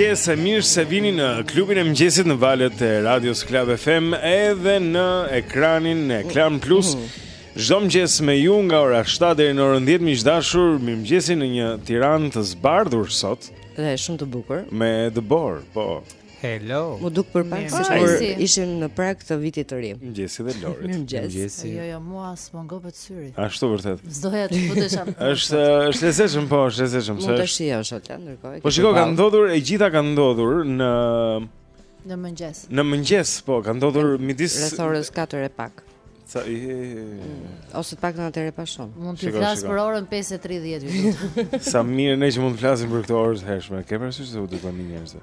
mëngjes e mirë se vini në klubin e mëngjesit në valët e radios Klab FM edhe në ekranin e Klan Plus Çdo mëngjes me ju nga ora 7 deri në orën 10 miq të dashur Mirëmëngjesi në një Tiranë të zbardhur sot Dhe është shumë e bukur. Me dëborë, po. Hello. M'u duk për pak sikur ishim në prag të vitit të ri. Mëngjesi dhe Lori. Mëngjesi. Jo, jo, mua s'më ngopet syri. Ashtu vërtet. S'doja të futesha. Është është e zezshëm, po, është e zezshëm, s'është. Mund të shijosh atë ndërkohë. Po shikoj, ka ndodhur e gjitha ka ndodhur në në mëngjes. Në mëngjes, po, ka ndodhur midis orës 4 e pak. Sa i mm, ose të paktën atëherë pashë unë. Mund të flas për orën 5:30 unë. Sa mirë ne që mund të flasim për këtë orë të hershme. Ke parasysh se na dëgjojnë njerëz.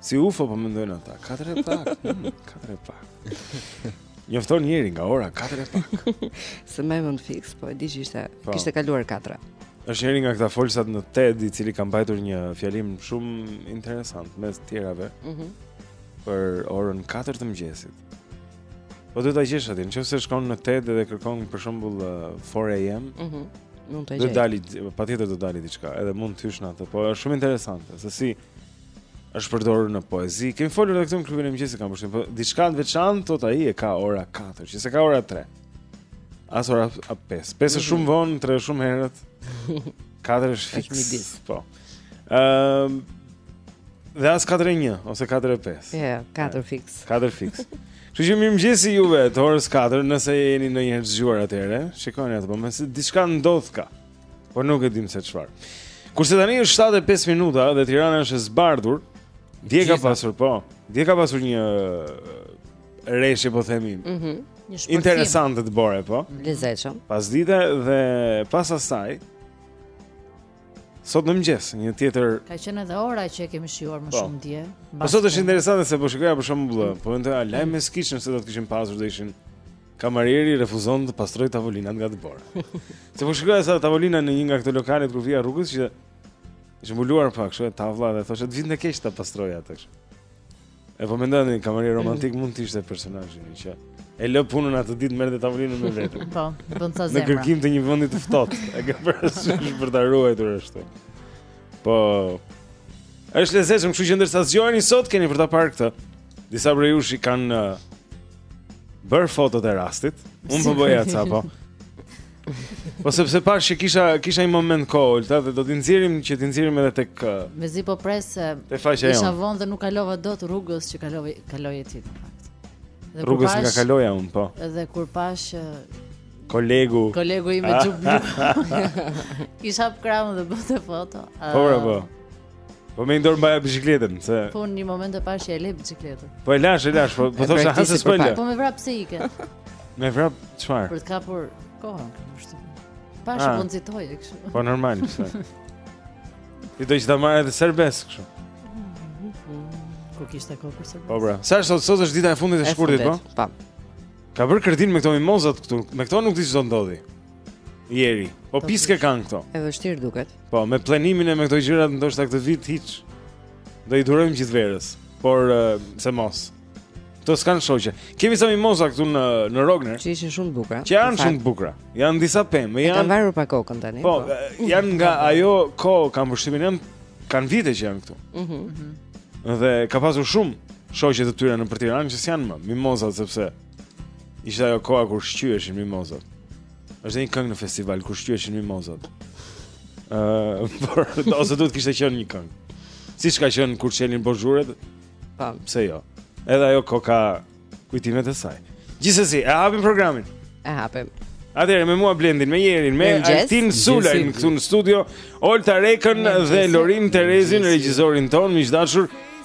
Si ufo po mendojnë ata, katër e pak, hmm, katër e pak. Njofton njëri nga ora katër e pak. S'e mbaj mend fiks, po e di që ishte, po. kishte kaluar katra. Është njëri nga këta folësit në TED i cili ka mbajtur një fjalim shumë interesant mes të tjerave. Mhm. Mm për orën 4 të mëngjesit. Po do ta gjesh atë, nëse shkon në TED dhe kërkon për shembull 4AM. Uh, mhm. Mm mund të gjej. Do dali, patjetër do dali diçka, edhe mund të hysh në atë, por është shumë interesante se si është përdorur në poezi. Kemi folur edhe këtu në klubin e mëngjesit kam përshtypjen, por diçka të veçantë thotë ai e ka ora 4, që s'e ka ora 3. As ora 5. 5 është mhm. shumë vonë, 3 është shumë herët. 4 është fiks. Po. Ëm um, Dhe as 4-1 ose 4-5. Jo, 4 fiks. 4 fiks. Kështu që mirëmëngjesi juve të orës 4, nëse jeni ndonjëherë të zgjuar atëherë, shikoni atë, po mbase diçka ndodhka. Po nuk e dimë se çfarë. Kurse tani është 7:05 minuta dhe Tirana është e zbardhur. Dje ka pasur, po. Dje ka pasur një reshje, po themi. Mhm. Mm një shpërthim. Interesante të bore, po. Lezetshëm. Pasdite dhe pas asaj Sot në mëngjes, një tjetër Ka qenë edhe ora që e kemi shijuar më po. shumë dje. Po sot është interesante se po shikoja për shembull, mm. po një lajm meskin nëse do të kishim pasur do ishte Kamarieri refuzon të pastrojë tavolinat nga dëbora. Se po shikoja ca tavolina në një nga këto lokalet kur vija rrugës që është mbuluar pak, kështu e tavolina dhe thoshe të vinte keq ta pastroje atë kështu. E po mendoj një kamarier romantik mund të ishte personazhi ynë që e lë punën atë ditë merr dhe tavolinën me vete. Po, s'i bën zemra. Në kërkim të një vendi të ftohtë, e ke parasysh për ta ruajtur ashtu. Po. Është lezetshëm, kështu që ndërsa zgjoheni sot keni për ta parë këtë. Disa prej jush i kanë uh, bërë fotot e rastit. Unë po bëja ca po. Po sepse pashë që kisha kisha një moment kohë, ta dhe do t'i nxjerrim që t'i nxjerrim edhe tek uh, Mezi po pres se isha vonë dhe nuk kalova dot rrugës që kalove kalove ti në fakt. Dhe rrugës pashë, nga kaloja unë po. Edhe kur pashë uh, kolegu kolegu im me ah. xhup. Isha krahun dhe bëte foto. Po, po. Po me një dorë mbaja biçikletën se Po në një moment e pashë e le biçikletën. Po e lashë, e lashë, po po thosha han se spoiler. Po me vrap pse ike? Me vrap çfarë? Për të kapur kohën, kështu. Pashë ah. po nxitoje kështu. Po normal. Ti do të ta marrë edhe serbes kështu. Ku kishte kohë për serbes? Po bra. Sa sot sot është dita e fundit e shkurtit, po? Pa. Ka bërë kërdinë me këto mimozat këtu. Me këto nuk di ç'do ndodhi. Jeri. Po pisk e kanë këto. E vështirë duket. Po, me polenimin e me këto gjërat ndoshta këtë vit hiç. Do i durojmë gjithë verës, por uh, se mos. Këto s'kanë shoqe. Kemi ca mimoza këtu në në Rogner. Që ishin shumë të bukura. Që janë shumë të bukura. Janë disa pemë, janë. Kanë varur pak kokën tani. Po, po. Eh, janë nga ajo kohë kam përshtypjen jam kanë vite që janë këtu. Mhm. Mm dhe ka pasur shumë shoqe të tyre nëpër Tiranë që s'janë më mimoza sepse ishte ajo koha kur shqyeshin mimozat. Është një këngë në festival kur shqyeshin mimozat. Ëh, uh, por ose duhet të kishte qenë një këngë. Siç ka qenë kur çelin bozhuret. Po, pse jo? Edhe ajo kohë ka kujtimet e saj. Gjithsesi, e hapim programin. E hapim. Atëherë me mua Blendin, me Jerin, me Altin Sulajn këtu në studio, Olta Rekën dhe Lorin Terezin, regjisorin ton, miq të dashur.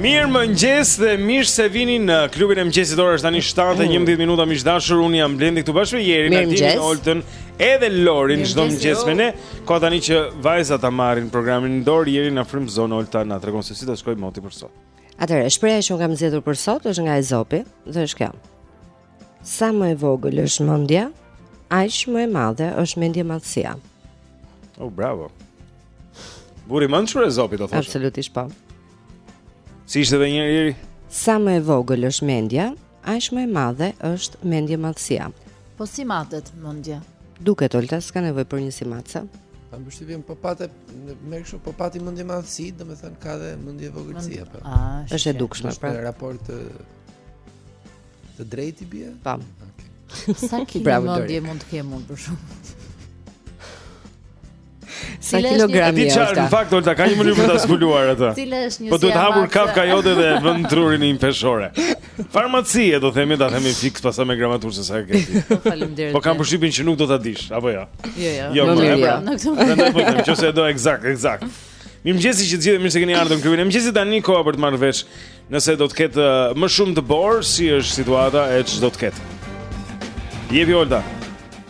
Mirëmëngjes dhe mirë se vini në klubin e mëngjesit ora është tani 7:11 minuta miq të dashur unë jam Blendi këtu bashkë me Jerin, Altin, Oltën edhe Lorin çdo mëngjes me ne. Koha tani që vajzat ta marrin programin në dorë, Jeri na frymëzon Olta na tregon se si do shkojë moti për sot. Atëherë, shprehja që unë kam zgjedhur për sot është nga Ezopi dhe është kjo. Sa më e vogël është mendja, aq më e madhe është mendjemadhësia. Oh, bravo. Burrë i mençur Ezopi do thosha. Absolutisht po. Si ishte edhe një herë? Sa më e vogël është mendja, Aq më e madhe është mendjemadhësia. Po si matet mendja? Duket Olta s'ka nevojë për një si matëse. Kam përshtypjen po patë me kështu po pati mendjemadhësi, domethënë ka dhe mendjevogëlsi apo. Ah, është e dukshme pra. Në raport të drejtë i bie? Po. Okej. Sa kilo mendje mund të kem unë për shembull? Sa Cila është një- kilogram Di ti çfarë në Olta? fakt Olta ka një mënyrë për ta zbuluar atë. Cila është një Po duhet hapur amat- kafka jote dhe vë trurin në një peshore. Farmacie do themi, ta themi fiks pastaj me gramaturë se sa e ke ti. Po, Faleminderit. Po kam përshtypjen që nuk do ta dish, apo jo. Jo, jo. Jo, Më më mirë, e pra. jo. Në këtë moment. Prandaj po them, nëse e do eksakt, eksakt. Mirëmëngjesi të gjithëve mirë se keni ardhur në klubin e mëngjesit tani koha për të marrë vesh Nëse do të ketë uh, më shumë dëborë, si është situata e çdo të ketë? Jepi Olta.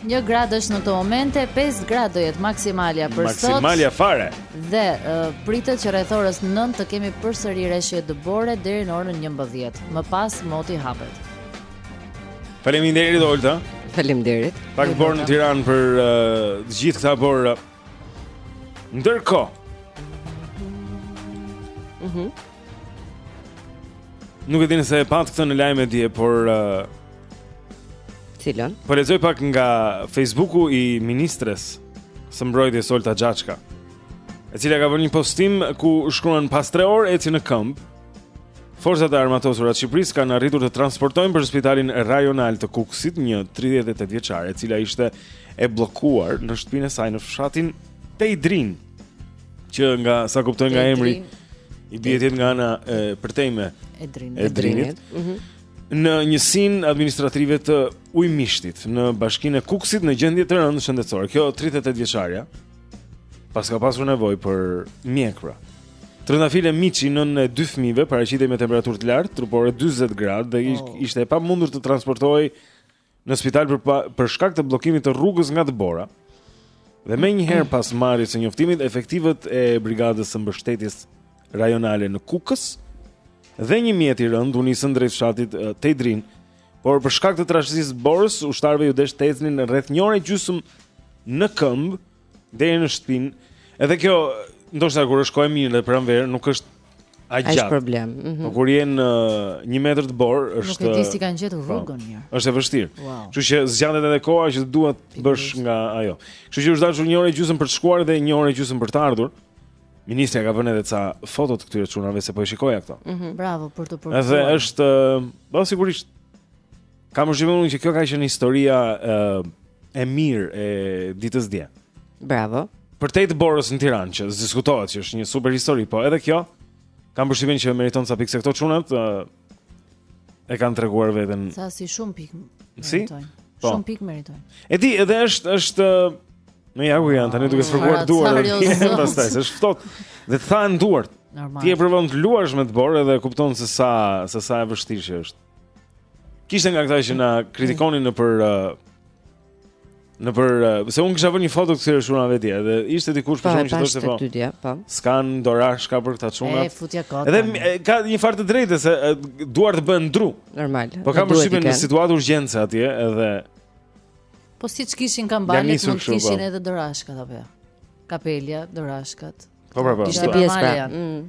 Një grad është në këto momente, 5 grad do jetë maksimalja për sot. Maksimalja fare. Dhe uh, pritet që rreth orës 9 të kemi përsëri reshje dëbore deri në orën 11. Më pas moti hapet. Faleminderit Olta. Faleminderit. Pak borë në Tiranë për uh, gjithë këta por. Uh, Ndërkohë. Mhm. Mm Nuk e di nëse e patë këtë në lajme dje, por... Uh, Cilën? Po lexoj pak nga Facebooku i ministres së mbrojtjes Olta Xhaçka, e cilja ka bërë një postim ku shkruan pas tre orë ecje në këmbë, Forcat e armatosura të Shqipërisë kanë arritur të transportojnë për spitalin rajonal të Kukësit një 38 vjeçare, e cila ishte e bllokuar në shtëpinë e saj në fshatin Tejdrin. Që nga sa kuptoj nga emri i bie të jetë nga ana e përtejme e Drinit. E Drinit. Ëh. Mhm. Në njësinë administrative të Ujmishtit, në bashkinë e Kukësit në gjendje të rëndë shëndetësore. Kjo 38 vjeçarja paska pasur nevojë për mjek pra. Trëndafile Miçi nënë e dy fëmijëve paraqitej me temperaturë të lartë, trupore 40 gradë dhe ah. ishte e pamundur të transportohej në spital për pa, për shkak të bllokimit të rrugës nga dëbora. Dhe menjëherë pas marrjes së njoftimit, efektivët e Brigadës së Mbështetjes Rajonale në Kukës dhe një mjet i rëndë u nisën drejt fshatit Tejdrin. Por për shkak të trashësisë së borës, ushtarëve iu desh të ecnin rreth një orë e gjysmë në këmbë Deri në shtëpinë. Edhe kjo, ndoshta kur është kohë e mirë dhe pranverë nuk është aq gjatë. Është problem. Mm -hmm. Po kur je në 1 metër dëborë, është Nuk e di si kanë gjetur po, rrugën mirë. Është e vështirë. Kështu wow. që zgjatet edhe koha që duhet të bësh nga ajo. Kështu që u është dashur një orë e gjysmë për të shkuar dhe një orë e gjysmë për të ardhur. Ministrja ka vënë edhe ca foto të këtyre çunave se po i shikoja këto. Mhm. Mm bravo për të përkuar. Edhe është, po sigurisht Kam përshtypjen që kjo ka qenë historia e, e mirë e ditës dje. Bravo. Përtej dëborës në Tiranë që diskutohet që është një super histori, po edhe kjo kam përshtypjen që meriton ca pikë se këto çunat e, e kanë treguar veten. Sa si shumë pikë meritojnë. Si? Po. Shumë pikë meritojnë. E di, edhe është është në ja ku janë tani duke fërkuar duart. Pastaj është ftohtë dhe të thahen duart. Normal. Ti e provon të luash me dëborë dhe kupton se sa se sa e vështirë që është. Kishte nga këta që na kritikonin ne për uh, ne për uh, se unë kisha vënë një foto këtyre çunave ti edhe ishte dikush për shkak që thoshte po. po. S'kanë dorashka për këta çunat. E futja kot. Edhe e, ka një farë të drejtë se e, duart të bëhen dru. Normal. Po kam përshtypjen në situatë urgjence atje edhe Po siç kishin kapelet mund të kishin po. edhe dorashkat apo jo. Kapelja, dorashkat. Po pra, po. Ishte pjesë pra. Mm.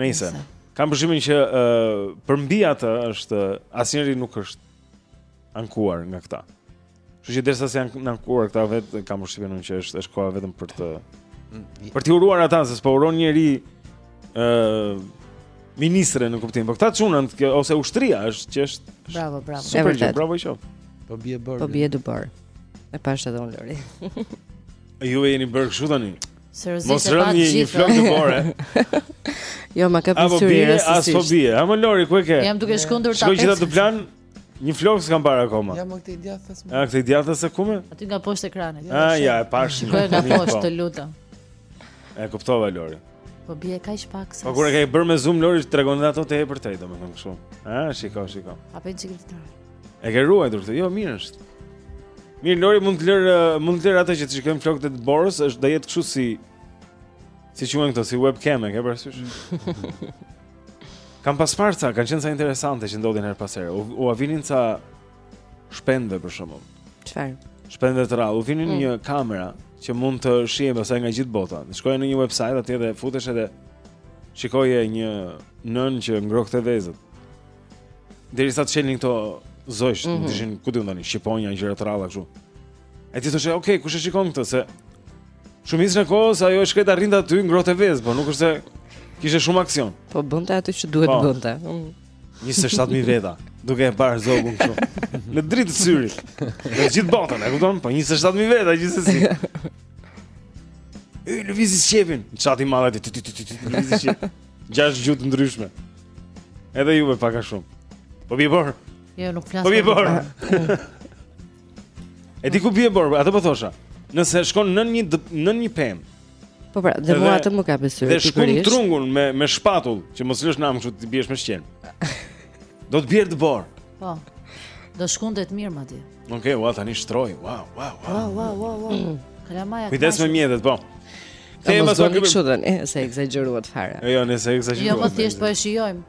Nejse kam përshtypjen që uh, përmbi të gjitha asnjëri nuk është ankuar nga këta. Kështu që derisa s'janë ankuar këta vetë kam përshtypjen unë që është është koha vetëm për të mm, për të uruar ata se s'po uron njeri ë uh, ministrin në kuptim, po këta çunat ose ushtria është që është Bravo, bravo. Super, bravo i qoftë. Po bie borë. Po bie dëborë. E pashë edhe unë Lori. Ju jeni bërë kështu tani. Seriozisht Mos se pa rëni një flok dëbore. jo, ma ka Apo bie, as po rastësisht. bie. Aman Lori, ku e ke? Jam duke shkundur Shikoj gjithë tapet. atë plan, një flok s'kam parë akoma. Ja në këtë djathtas më. A këtë djathtas se kume? Aty nga poshtë ekranit. A, ja, e pashë. Shikoj nga Tani, poshtë, po. të lutem. E kuptova Lori. Po bie kaq pak sa. Po kur e ke bërë me zoom Lori tregon edhe ato të përtej, domethënë kështu. A, shiko, shiko. Apo një çikë të tërë. E ke ruajtur këtë? Jo, mirë është. Mirë Lori mund ta lërë mund ta lërë atë që të shikojmë flokët e dëborës, është do jetë kështu si si quhen këto si webcam e ke parasysh? Kam pas parë ca, kanë qenë ca interesante që ndodhnin herë pas here. U, ua vinin ca shpendëve për shembull. Çfarë? Shpendëve të rrallë, u vinin mm. një kamera që mund të shihej pasaj nga gjithë bota. Shkoje në një website atje dhe futeshe edhe shikoje një nënë që ngrohte vezët. Derisa të çelnin këta zogjtë, mm -hmm. ishin ku di unë tani, shqiponja gjëra të rralla kështu. E ti thoshe, "Ok, kush e shikon këtë se shumicën e kohës ajo e shkreta rrinte aty ngrohte vezë, por nuk është se kishte shumë aksion." Po bënte atë që duhet të po. bënte. 27000 veta, duke e parë zogun kështu. Në dritë të syrit. Në gjithë botën, e kupton? Po 27000 veta gjithsesi. Televizioni shqip, çati madh aty. Ylë vizi shqepin. Gjashtë gjuhë të ndryshme. Edhe juve pak a shumë. Po bie borë. Jo, nuk flas. Po bie borë. E di ku bie borë, atë po thosha. Nëse shkon nën një nën një pemë. Po pra, dhe mua atë më ka besuar. Dhe shkund trungun me me shpatull, që mos lësh nam kështu t'i biesh me shqelm. Do të bjerë dëborë. Po. Do shkundet mirë madje. Okej, okay, ua tani shtroi. Wow, wow, wow. Wow, wow, wow, wow. Kalamaja. Kujdes me mjetet, po. Te më thonë kështu tani, eh, se e ekzagjeruat fare. Jo, jo, ne s'e ekzagjeruam. Jo, ne thjesht po e shijojmë.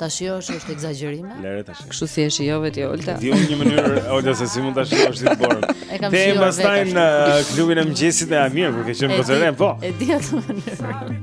Ta shijosh është ekzagjerim. Lere tash. Kështu si e shijove ti Olta? Di unë një mënyrë Olta se si mund ta shijosh ti borën. E kam shijuar. Te pastaj në klubin e mëngjesit e Amir, kur ke qenë në Bozëren, po. E di atë mënyrë.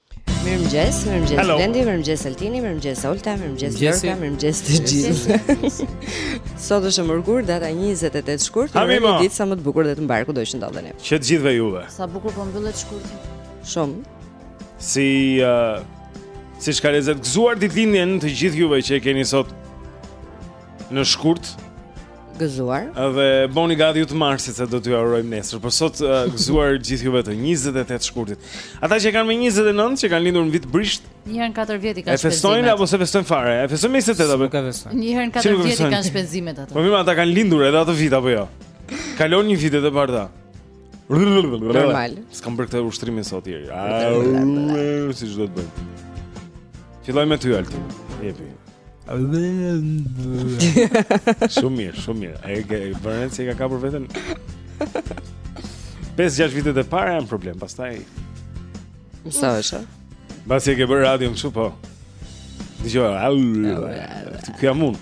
Mirëmëngjes, mirëmëngjes Blendi, mirëmëngjes Altini, mirëmëngjes Olta, mirëmëngjes Jorka, mirëmëngjes të gjithë. Sot është e mërkurë, data 28 shkurt, një ditë sa më të bukur dhe të mbarë kudo të ndodheni. Që të gjithëve juve. Sa bukur po mbyllet shkurti. Shumë. Si uh, siç ka lezet gëzuar ditëlindjen të gjithë juve që e keni sot në shkurt. Gëzuar. Dhe bëhuni gati ju të marsit se do t'jua urojmë nesër. Por sot uh, gëzuar gjithë juve të 28 shkurtit. Ata që kanë me 29 që kanë lindur në vit të brishtë, një herë në 4 vjet i kanë shpenzimet. E festojnë apo s'e festojnë fare? E festojnë me 28 apo? Nuk e festojnë. Një herë në 4 vjet i kanë shpenzimet ata. Po mirë, ata kanë lindur edhe atë vit apo jo? Kalon një vit edhe për ta. Normal. S'kam bërë këtë ushtrimin sot ieri. Si s'do ta bëj. Filloj me ty Altin. Jepi. Shumë mirë, shumë mirë. Ai që vjen s'e ka kapur veten. 5-6 vitet e para janë problem, pastaj mësohesh, a? Pasi e ke bërë radio në shupo Dijo Këtë kja mund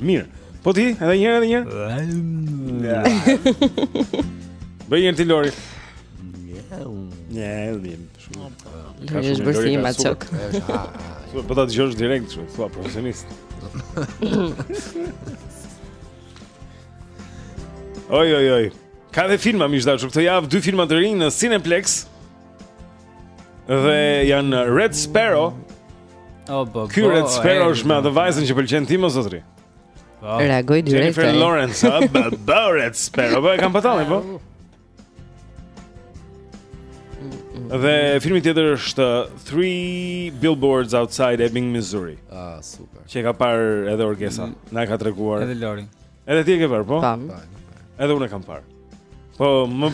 Mirë Po ti, edhe një herë, edhe një herë Bëje një herë ti Lori Një herë, edhe një herë Lori është bërë si ima qëk Po ta dëgjosh direkt kështu Thua profesionist Oj, oj, oj Ka dhe filma, miq të dashur Këtë javë, dy filma të rinj në Cineplex Cineplex Dhe janë Red Sparrow. Oh, po, Ky Red Sparrow është me atë vajzën që pëlqen ti imzot, rri. Po. Reagoi direkt. Jennifer Lawrence, a baba Red Sparrow, po e kam patallë po. Dhe filmi tjetër është Three Billboards Outside Ebbing, Missouri. Ah, super. Që e ka parë edhe Orgesa, mm. na e ka treguar. Edhe Lori. Edhe ti e ke parë, po? Tam. Edhe unë e kam parë. Po, më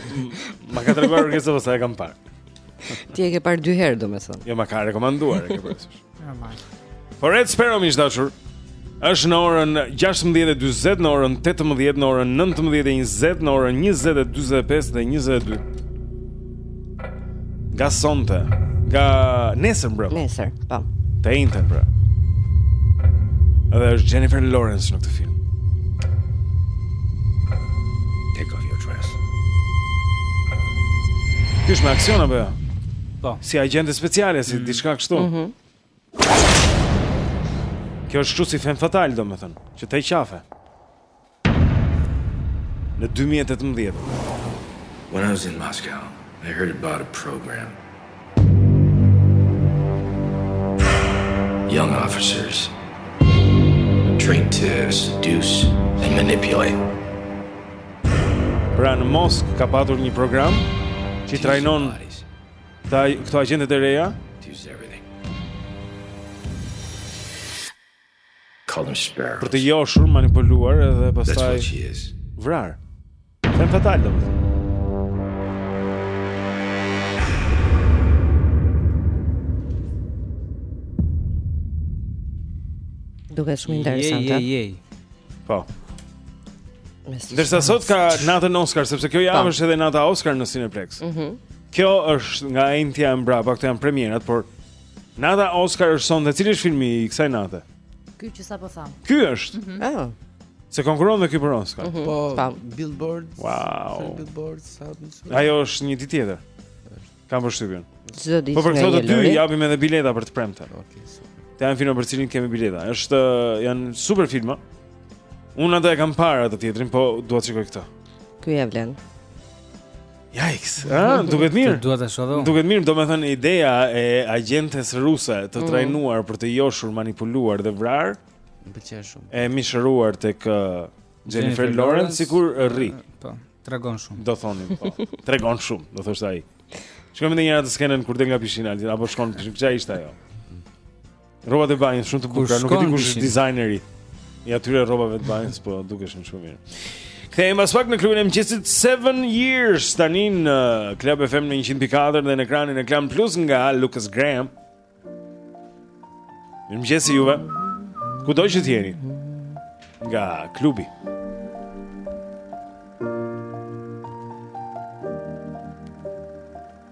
ma ka treguar Orgesa po sa e kam parë. Ti e ke parë dy herë, domethënë. Jo, ma ka rekomanduar, e ke parë. Normal. Por Red Sparrow miq të dashur. Është në orën 16:40, në orën 18, në orën 19:20, në orën 20:45 dhe 22. Nga sonte, nga nesër mbrëm. Nesër, po. Të enjten mbrëma. Edhe është Jennifer Lawrence në këtë film. Take off your dress. Ky është me aksion apo jo? Po. Si agjente speciale, si mm. diçka kështu. Mhm. Mm Kjo është kështu si femme fatale, domethënë, që të heq qafe. Në 2018. When I was in Moscow, I heard about a program. Young officers trained to seduce and manipulate. Pra në Moskë ka patur një program që i trajnon Këta këto agjentet e reja. Për të joshur, manipuluar edhe pastaj vrar. Fem fatal do. Duke shumë interesante. Je, je, je. Po. Ndërsa sot ka natën Oscar, sepse kjo javë është edhe nata Oscar në Cineplex. Mhm. Mm Kjo është nga e enjtja e mbrapa, këto janë premierat, por nata Oscar është sonte. Cili është filmi i kësaj nate? Ky që sapo thamë. Ky është. Mm -hmm. Ah. Se konkuron me ky për Oscar. Mm -hmm. Po, Tam. Billboard. Wow. Billboard South. Ajo është një ditë tjetër. Kam përshtypjen. Çdo ditë. Po për këto të dy japim edhe bileta për të premten. Okej. Okay, Këto janë filmat për të cilët kemi bileta. Është janë super filma. Unë atë e kam parë atë tjetrin, po dua të shikoj këtë. Ky ia vlen. Yikes. Ah, duket mirë. Dua ta shoh. Duket mirë, domethënë ideja e agjentes ruse të mm. trajnuar për të joshur, manipuluar dhe vrarë. Më pëlqen shumë. E mishëruar tek uh, Jennifer, Jennifer Lawrence sikur rri. Uh, po, tregon shumë. Do thoja, po. Tregon shumë, do thoshte ai. Shikojmë edhe njëherë atë skenën kur del nga pishina, apo shkon, çka ishte ajo? Rrobat e banjës shumë të bukura, nuk e di kush është dizajneri i atyre rrobave të banjës, po dukeshin shumë mirë. Kthehemi pas pak në klubin e mëngjesit 7 years tani në Club FM në 100.4 dhe në ekranin e Klan Plus nga Lucas Graham. Mirëmëngjes juve, kudo që të jeni. Nga klubi.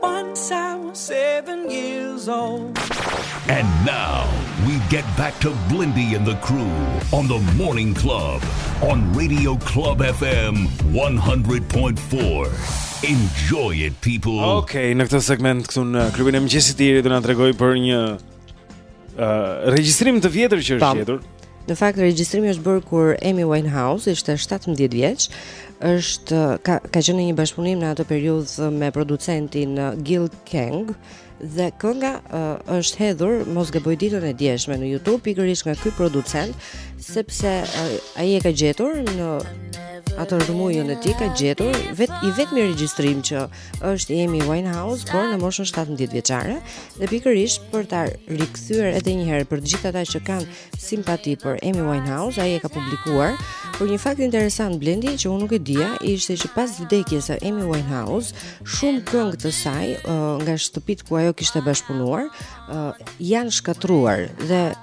Once I was seven years old. And now we get back to Blendi and the crew on the Morning Club on Radio Club FM 100.4. Enjoy it people. Okay, në këtë segment këtu në klubin e mëngjesit Tiri do na tregojë për një uh, regjistrim të vjetër që është gjetur. Në fakt regjistrimi është bërë kur Amy Winehouse ishte 17 vjeç, është ka ka qenë një bashkëpunim në atë periudhë me producentin uh, Gil Cang dhe kënga uh, është hedhur mos gaboj ditën e djeshme në YouTube pikërisht nga ky producent sepse uh, ai e ka gjetur në atë rrëmujën e tij ka gjetur vet i vetmi regjistrim që është i Amy Winehouse, por në moshën 17 vjeçare dhe pikërisht për ta rikthyer edhe një herë për të gjithë ata që kanë simpati për Amy Winehouse, ai e ka publikuar, por një fakt interesant Blendi që unë nuk e dija, ishte që pas vdekjes së Amy Winehouse, shumë këngë të saj uh, nga shtëpitë ku ajo kishte bashkëpunuar uh, janë shkatërruar dhe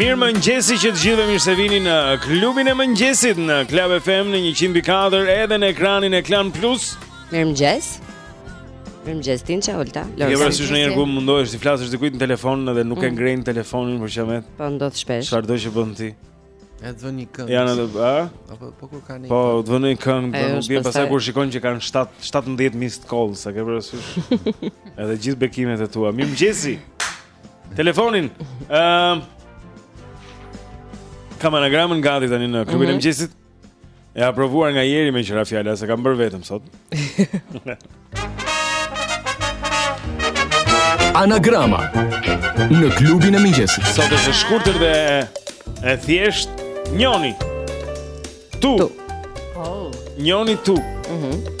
Mirëmëngjesi të gjithëve mirë se vini në klubin e mëngjesit në Club FM në 104 edhe në ekranin e Klan Plus Mirëmëngjes Mirëmëngjes Di çë Olta Lërë Jevra si është kur mundohesh t'i flasësh dikujt në telefon dhe nuk e mm. ngrenë telefonin për qamet Po ndodh shpesh Çfarëdo që bën ti E të vënë një këngë Janë edhe a? Po, po kur ka një Po të vënë një këngë Dhe nuk bie pastaj kur shikon që kanë 17 missed calls A ke parasysh Edhe gjithë bekimet e tua Mirë më telefonin. Ëm ehm, uh, Kam anagramën gati tani në klubin e mhm. mëngjesit. E aprovuar nga Jeri meqë ra fjala s'e kam bërë vetëm sot. Anagrama në klubin e mëngjesit. Sot është e shkurtër dhe e thjeshtë njoni. Tu. tu. Oh. Njoni tu. Mhm. Mm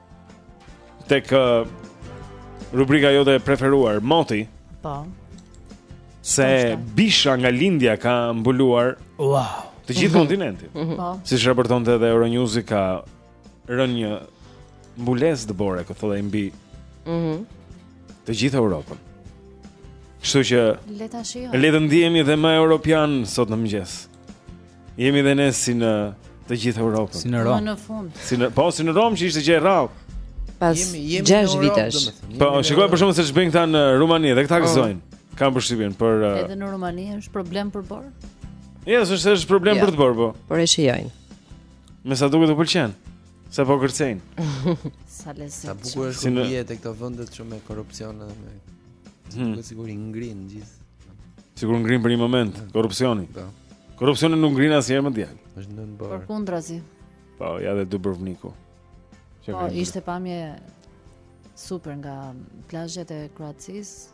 tek uh, rubrika jote e preferuar, Moti. Po. Se bisha nga lindja ka mbuluar wow. të gjithë mhm. kontinentin. Mm -hmm. Po. Siç raportonte edhe Euronews ka rënë një mbulesë dëbore, pothuaj mbi mm -hmm. të gjithë Europën. Kështu që le të ndihemi dhe më europian sot në mëngjes. Jemi dhe ne si në të gjithë Europën. Si në Romë. Më në fund. Si në, po si në Romë që ishte gjë e rrallë. Pas 6 vitesh. Po, shikoj për shembull se ç'bëjnë këta në Rumani dhe këta po. gëzojnë. Kam përshtypjen për uh... Edhe në Rumani është problem për borë? Jo, s'është, është është problem jo. për dëborë, po. Por e shijojnë. Me sa duket u pëlqen. Se po kërcejnë. Sa lezet. Sa bukur është si në... tek këto vendet shumë me korrupsion edhe me Hmm. Duket sikur i ngrin gjithë. Sikur ngrin për një moment, hmm. korrupsioni. Po. Korrupsioni nuk ngrin asnjëherë mor djalë. Është nën borë. Përkundrazi. Po, ja dhe Dubrovniku. Po, ishte pamje super nga plazhet e Kroacisë.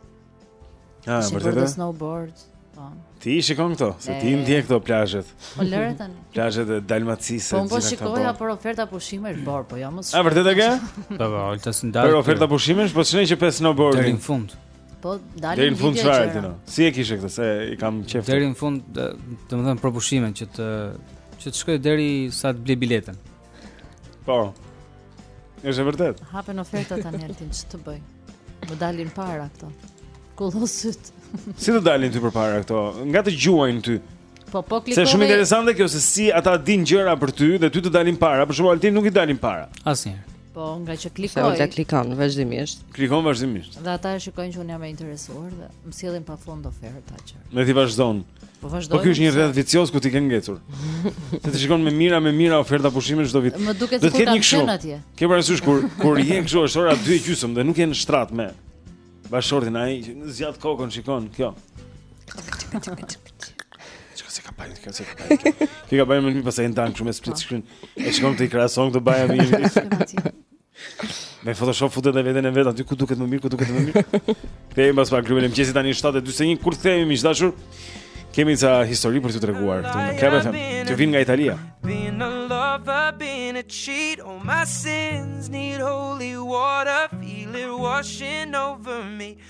Ah, vërtet. Snowboard. Po. Ti i shikon këto, se ti i ndjek këto plazhet. Po lëre tani. Plazhet e Dalmacisë. Po po shikoja për oferta pushimesh borë, po jo më. A vërtet e ke? Po po, Olta s'ndal. Për oferta pushimesh, po çnën që pesë snowboard. Deri në fund. Po dalin. Deri në fund çfarë ti? Si e kishe këtë se i kam qejf. Deri në fund, domethënë për pushimin që të që të shkoj deri sa të blej biletën. Po. Është e vërtetë. Hapen oferta tani Altin ç'të bëj. Më dalin para këto. Kullo sytë. si të dalin ty përpara këto? Nga të gjuajnë ty. Po po klikove. Është shumë interesante kjo se si ata dinë gjëra për ty dhe ty të dalin para, për shembull Altinit nuk i dalin para. Asnjëherë. Po, ngaqë klikoj. Se ajo klikon vazhdimisht. Klikon vazhdimisht. Dhe ata e shikojnë që unë jam e interesuar dhe më sjellin pafund oferta që. Dhe ti vazhdon. Po vazhdojmë. Po ky është një rreth vicioz ku ti ke ngecur. Se ti shikon me mijëra me mijëra oferta pushime çdo vit. Më duket sikur kam qenë atje. Ke parasysh kur kur je kështu është ora 2 gjysëm dhe nuk je në shtrat me bashkëshortin ai që zgjat kokën shikon këtë. Çka s'e ka bajë, çka s'e ka bajë. Ti ka bajë më një pasaj ndan këtu me split screen. E shikon ti krahason këtë bajë me një. Me Photoshop futet dhe veten e vet aty ku duket më mirë, ku duket më mirë. Kthehemi pas pak në Klubin e mëngjesit tani 7:41 kur kthehemi miq të dashur. Kemi ca histori për t'ju treguar këtu në Club FM. Që vijnë nga Italia. Been a lover, been a cheat, all my sins need holy water, feel it washing over me.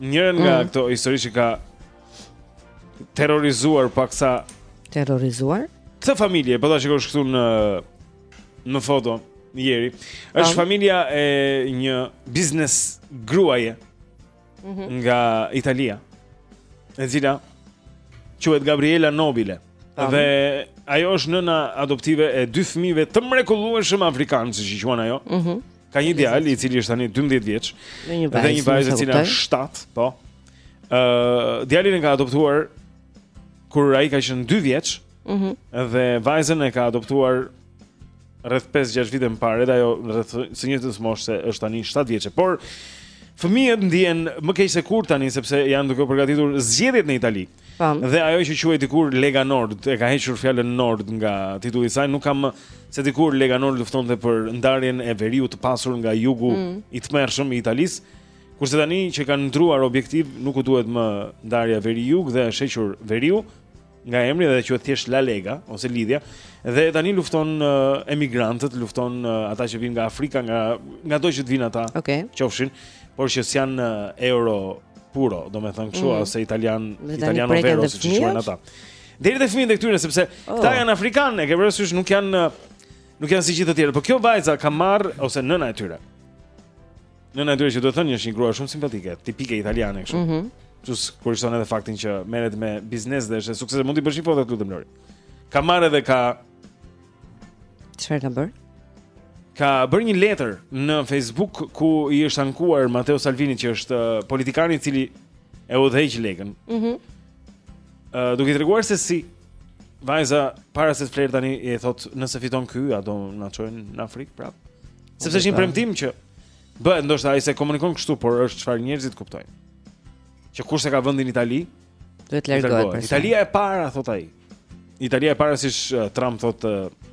Njërën nga mm. këto histori që ka terrorizuar paksa terrorizuar? Këtë familje, po ta shikosh këtu në në foto, Jeri. Është familja e një biznes gruaje. Mm -hmm. nga Italia. E cila quhet Gabriela Nobile. Tamam. Dhe ajo është nëna adoptive e dy fëmijëve të mrekullueshëm afrikanë, siç i quan ajo. Mhm. Mm Ka një djalë i cili është tani 12 vjeç dhe një vajzë, një vajzë e cila është 7, po. Ë, uh, djalin e ka adoptuar kur ai ka qenë 2 vjeç. Mhm. Mm dhe vajzën e ka adoptuar rreth 5-6 vite më parë, edhe ajo rreth së njëjtës moshë se është tani 7 vjeçe. Por fëmijët ndihen më keq se kurrë tani sepse janë duke u përgatitur zgjedhjet në Itali. Pam. Dhe ajo që quhej dikur Lega Nord, e ka hequr fjalën Nord nga titulli i saj, nuk e ka më se dikur Lega Nord luftonte për ndarjen e veriut të pasur nga jugu mm. i tmerrshëm i Italisë. Kurse tani që kanë ndruar objektiv, nuk u duhet më ndarja veri-jug dhe është hequr veriu nga emri dhe quhet thjesht La Lega ose Lidhja. Dhe tani lufton uh, emigrantët, lufton uh, ata që vijnë nga Afrika, nga ngado që të vijnë ata. Okay. Qofshin, por që s'janë uh, euro puro, domethënë kështu mm. ose italian, italiano vero siç quhen ata. Deri te fëmijët e këtyre sepse oh. këta janë afrikanë, ke parasysh nuk janë nuk janë si gjithë të tjerë, por kjo vajza ka marr ose nëna e tyre. Nëna e tyre që duhet thënë është një grua shumë simpatike, tipike italiane kështu. Mhm. Mm Plus kur i shton edhe faktin që merret me biznes dhe është e suksesshme, mund t'i bësh një foto këtu te Lori. Ka marrë edhe ka Çfarë ka bër? Ka bër një letër në Facebook ku i është ankuar Matteo Salvini që është uh, politikani i cili e udhëheq Legën. Mhm. Mm uh, duke treguar se si vajza para se të flerë tani i thot nëse fiton ky, a do na çojnë në Afrikë prap? Sepse është një premtim që bëhet ndoshta ai s'e komunikon kështu, por është çfarë njerëzit kuptojnë. Që kush s'e ka vendin në Itali, duhet të largohet. Italia e para thot ai, Italia e para si Trump thot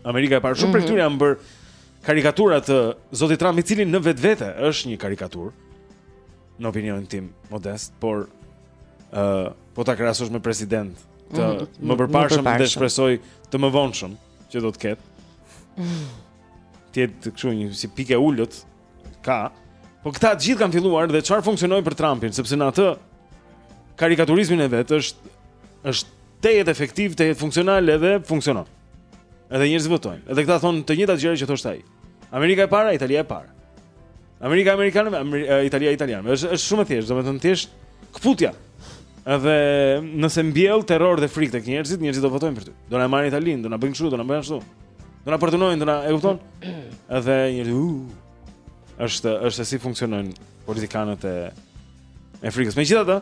Amerika e para shumë mm -hmm. prej mhm. tyre janë bër karikatura të zotit Trump i cili në vetvete është një karikaturë në opinionin tim modest, por ë uh, po ta krahasosh me president të mm -hmm. më përparshëm dhe shpresoj të më vonshëm që do të ketë. Mm. Të jetë kshu një si pikë e ulët Ka. Po këta të gjithë kanë filluar dhe çfarë funksionoi për Trumpin, sepse në atë karikaturizmin e vet është është tejet efektiv, tejet funksional edhe funksionon. Edhe njerëzit votojnë. Edhe këta thonë të njëjtat gjëra që thoshte ai. Amerika e para, Italia e para. Amerika amerikane, Amer Italia italiane. Është është shumë e thjeshtë, domethënë thjesht kputja. Edhe nëse mbjell terror dhe frikë tek njerëzit, njerëzit do votojnë për ty. Do na marrin Italinë, do na bëjnë kështu, do na bëjnë ashtu. Do na përdunojnë, do na, e kupton? Edhe një uh, është është se si funksionojnë politikanët e e frikës. Megjithatë,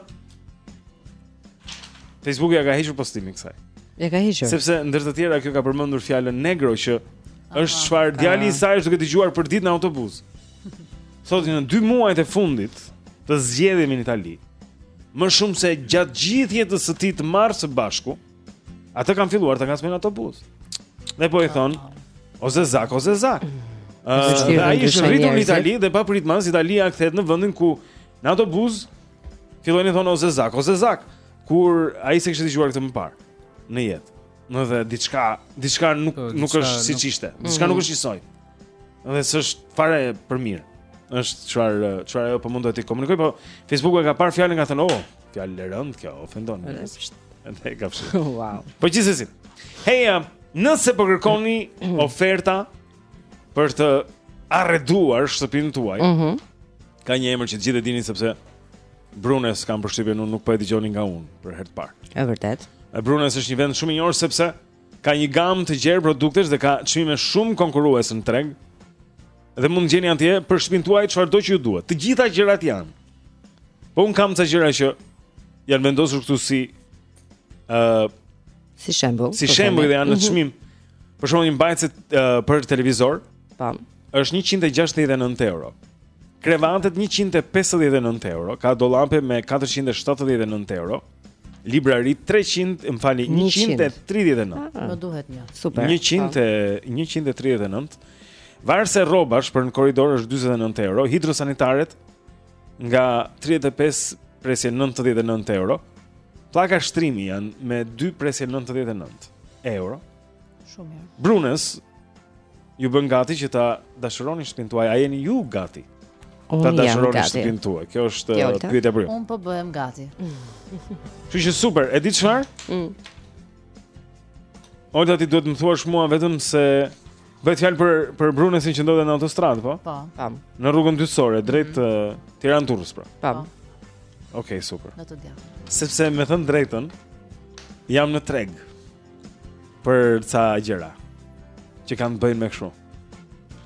Facebooku ja ka hequr postimin kësaj. Ja ka hequr. Sepse ndër të tjera kjo ka përmendur fjalën negro që është çfarë djali i saj është duke dëgjuar për ditë në autobus. Thotë në 2 muajt e fundit të zgjedhjeve në Itali, më shumë se gjatë gjithë jetës së tij të marrë së bashku, Atë kanë filluar të ngacmojnë në autobus. Dhe po i thon, o zezak, o zezak. Ëh, uh, ai ishte rritur në Itali dhe papritmas Italia kthehet në vendin ku në autobus fillojnë të thonë o zezak, o zezak, kur ai s'e kishte dëgjuar këtë më parë në jetë. Edhe diçka, diçka nuk po, nuk është siç ishte. Diçka mhm. nuk është njësoj. Dhe s'është fare për mirë. Është çfarë çfarë ajo po mundohet të komunikojë, po Facebooku e ka parë fjalën e ka thënë, "Oh, Fjalë e rëndë kjo, ofendon. Edhe e ka fshirë. Wow. Po gjithsesi. Hej, um, nëse po kërkoni oferta për të arreduar shtëpinë tuaj. Mhm. Mm ka një emër që të gjithë e dini sepse Brunes kam përshtypjen unë nuk po e dëgjoni nga unë për herë të parë. E vërtet. E Brunes është një vend shumë i njohur sepse ka një gamë të gjerë produktesh dhe ka çmime shumë konkurruese në treg. Dhe mund të gjeni atje për shtëpinë tuaj çfarëdo që ju duhet. Të gjitha gjërat janë. Po unë kam ca gjëra që janë vendosur këtu si ë uh, si shembull. Si shembull dhe janë në mhm. çmim. Për shembull një mbajtëse uh, për televizor. Po. Është 169 euro. Krevatet 159 euro, ka dollape me 479 euro. Librari 300, më falni, 139. Më duhet një. Super. 100 139. Varëse rrobash për në korridor është 49 euro, hidrosanitaret nga 35 presje 99 euro. Pllaka shtrimi janë me 2 presje 99 euro. Shumë mirë. Brunes ju bën gati që ta dashuroni shtëpinë tuaj, a jeni ju gati? Ta dashuroni shtëpinë tuaj. Kjo është uh, pyetja për ju. Unë po bëhem gati. Kështu që super, e di çfarë? Mm. Olta ti duhet të më thuash mua vetëm se bëhet fjalë për për Brunesin që ndodhet në autostradë, po? Po. Në rrugën dytësore drejt mm -hmm. uh, Tiranë Durrës, pra. Po. Okej, okay, super. Në të djathtë. Sepse me thënë të drejtën jam në treg për ca gjëra që kanë të bëjnë me kështu.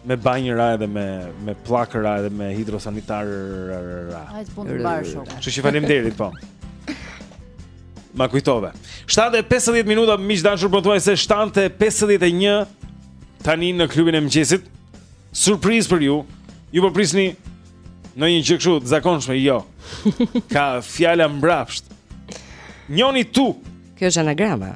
me banjëra edhe me me pllakëra edhe me hidrosanitare. Hajt punë mbarë shok. Kështu që faleminderit po. Ma kujtove. 7:50 minuta miq dashur pothuajse 7:51 tani në klubin e mëngjesit. Surprizë për ju. Ju po prisni ndonjë gjë kështu të zakonshme, jo. Te fjala mbrapsht. Jeni te. Kjo është anagrama.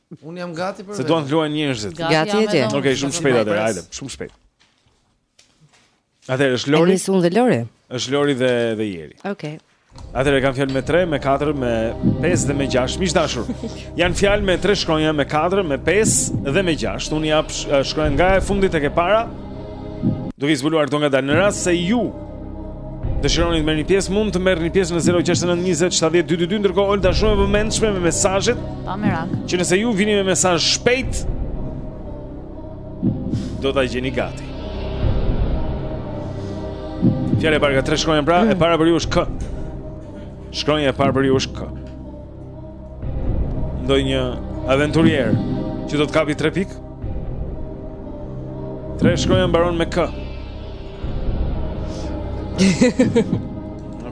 Unë jam gati për Se duan të luajnë njerëzit. Gati Gati jam e ti. Okej, shumë shpejt atë, hajde, shumë shpejt. Atëherë është Lori. Nisim dhe Lori. Është Lori dhe dhe Jeri. Okej. Atëherë kam fjalë me 3, me 4, me 5 dhe me 6. Miq dashur, janë fjalë me 3 shkronja, me 4, me 5 dhe me 6. Unë jap shkronjën nga e fundit tek e para. Duke zbuluar këto ngadalë në rast se ju Dëshironi të merrni pjesë, mund të merrni pjesë në 069 20 70 222, ndërkohë Olta shumë e vëmendshme me mesazhet. Pa merak. Që nëse ju vini me mesazh shpejt, do ta gjeni gati. Fjala e parë ka tre shkronja pra, e para për ju është K. Shkronja e parë për ju është K. ndonjë aventurier që do të kapi 3 pikë. Tre shkronja mbaron me k.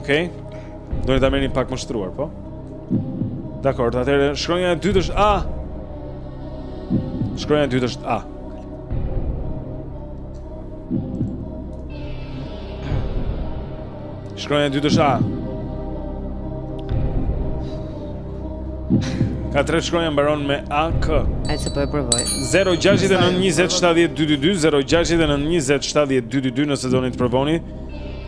Okej. Okay. Doni ta marrim pak më shtruar, po. Dakord, atëherë shkronja e dytë është A. Shkronja e dytë është A. Shkronja e dytë është A. Ka tre shkronja mbaron me A, K Hajde se po e provoj 0-6-9-27-12-2 0-6-9-27-12-2 Nëse doni të provoni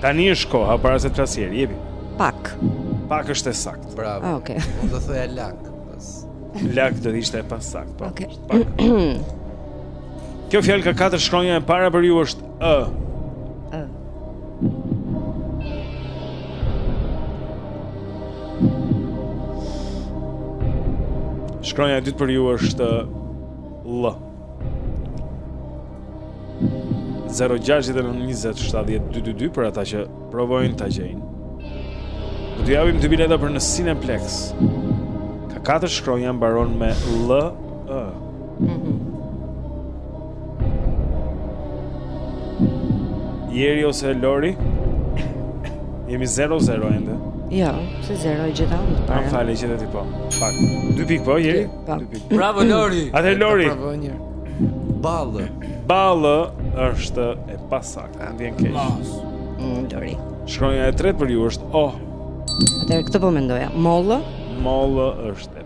tani është koha, para se të flasë Jeri, jepi Pak Pak është e saktë Bravo ah, okay. Unë do thoja lak pas. Lak do ishte e pasaktë po. okay. Kjo fjalë ka katër shkronja e para për ju është Ë. Ë. Shkronja e dytë për ju është L. 0692070222 për ata që provojnë ta gjejnë. Do t'ju japim dy bileta për në Cineplex. Ka katër shkronja mbaron me L E. Jeri ose Lori Jemi 0-0 ende Jo, se nuk e gjeta unë e para Më fal e gjete ti po Pak, 2 pikë po, Jeri? Po. Bravo Lori Atë Lori Bravo një Ballë Ballë është e pasaktë A ndihesh keq Mas mm, Lori Shkronja e tretë për ju është O Atë, këtë po mendoja Mollë Mollë është e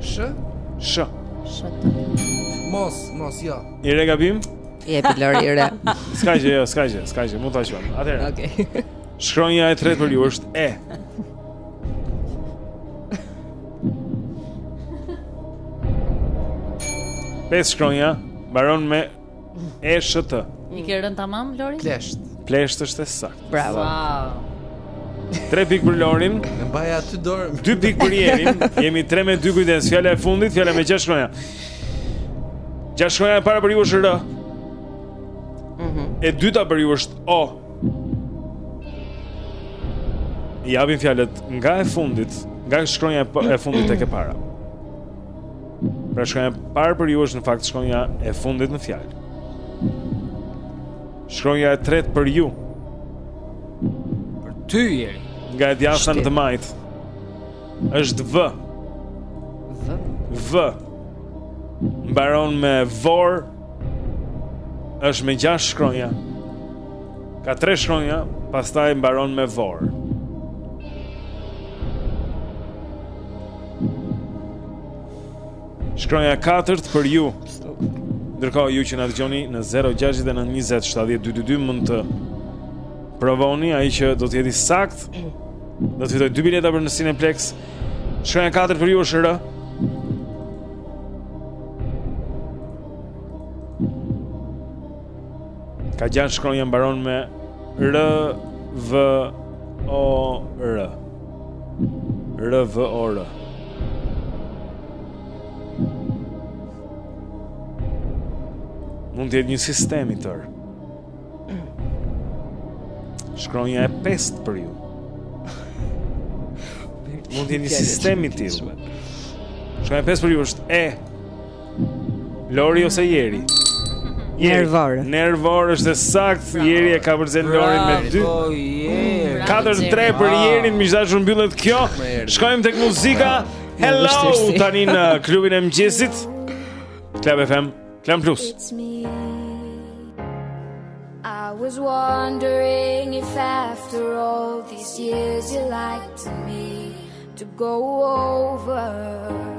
Sh? Sh. Sh. Mos, mos, ja. Jo. I re gabim? I re ti Lori i re. S'ka gjë, jo, s'ka gjë, s'ka gjë, mund ta shkruaj. Atëherë. Okej. Okay. Shkronja e tretë për ju është e. Pesë shkronja, mbaron me E SH T I ke rënë tamam, Lori? Plesht Plesht është e saktë Bravo wow. Tre pikë për Lorin Mbaje aty dorë Dy pikë për Jerin Jemi tre me dy kujdes Fjala e fundit, fjala me gjashtë shkronja Gjashtë shkronja e para për ju është R mm -hmm. E dyta për ju është o I japim fjalët nga e fundit Nga shkronja e fundit tek e para Pra shkronja e parë për ju është në fakt shkronja e fundit në fjalë. Shkronja e tretë për ju. Për ty je. Nga e djathta në të majtë. Është V. V. V. Mbaron me vor. Është me gjashtë shkronja. Ka tre shkronja, pastaj mbaron me vor. Shkronja e katërt për ju. Ndërkohë ju që na dëgjoni në 069 20 70 222 mund të provoni ai që do të jetë i saktë. Do të fitojë dy bileta për në Cineplex. Shkronja e katërt për ju është R. Ka gjashtë shkronja mbaron me R V O R. RVOR Mund të jetë një sistem i tërë. Shkronja e pestë për ju. Mund të jetë një sistem i tërë. Shkronja e pestë për ju është E Lori ose Jeri? Nervor. Nervor është e saktë, Jeri e ka përzën Lorin me 2. 4-3 për Jerin, miq të dashur mbyllet kjo. Shkojmë tek muzika. Hello, tani në klubin e mëngjesit. Club FM, Klan Plus. I was wondering if after all these years you'd like to meet to go over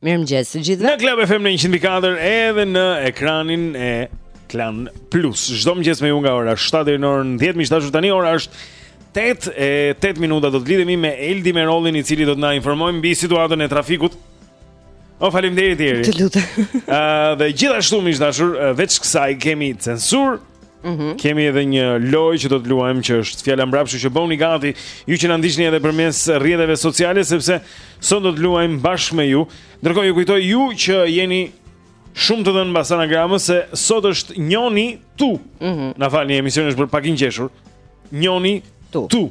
Mirëmëngjes të gjithëve. Në Club FM në 104 edhe në ekranin e Klan Plus. Çdo mëngjes me ju nga ora 7 deri në orën 10, miq të dashur tani ora është 8 e 8 minuta do të lidhemi me Eldi Merollin i cili do të na informojë mbi situatën e trafikut. O faleminderit Eri. Të lutem. Ëh dhe gjithashtu miq të dashur, veç kësaj kemi censurë, Mm -hmm. Kemi edhe një lojë që do të luajmë që është fjala mbrapsht, kështu që bëhuni gati ju që na ndiqni edhe përmes rrjeteve sociale sepse sot do të luajmë bashkë me ju. Ndërkohë ju kujtoj ju që jeni shumë të dhënë mbas anagramës se sot është njoni tu. Mm -hmm. Na falni, emisioni është për pak të qeshur. Njoni tu. tu.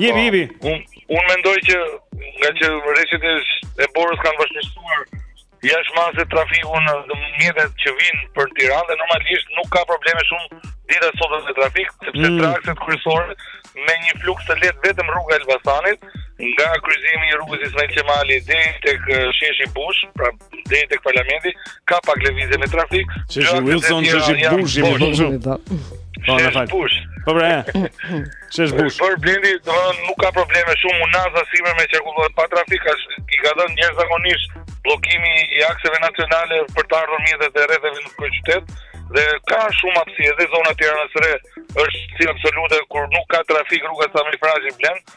Jepi, po, jepi. Unë unë mendoj që ngaqë reshjet e borës kanë vështirësuar jashtë mase trafikun e mjeteve që vijnë për Tiranë dhe normalisht nuk ka probleme shumë dita e sotme trafik, sepse mm. akset kryesore me një fluks të lehtë vetëm rruga e Elbasanit nga kryqëzimi i rrugës Ismail Qemali deri tek sheshi Bush, pra deri tek parlamenti ka pak lëvizje me trafik. Sheshi Wilson, sheshi Bush, më thonë shumë. Po, na fal. Bush. Po bre. Sheshi Bush. Por Blendi, domethënë nuk ka probleme shumë unaza sime me qarkullohet pa trafik, as i ka dhënë njerëz zakonisht bllokimi i akseve nacionale për të ardhur mjetet e rretheve në kryeqytet dhe ka shumë hapësirë dhe zona e Tiranës së Re është si absolute kur nuk ka trafik rruga Sami Frashëri Blend,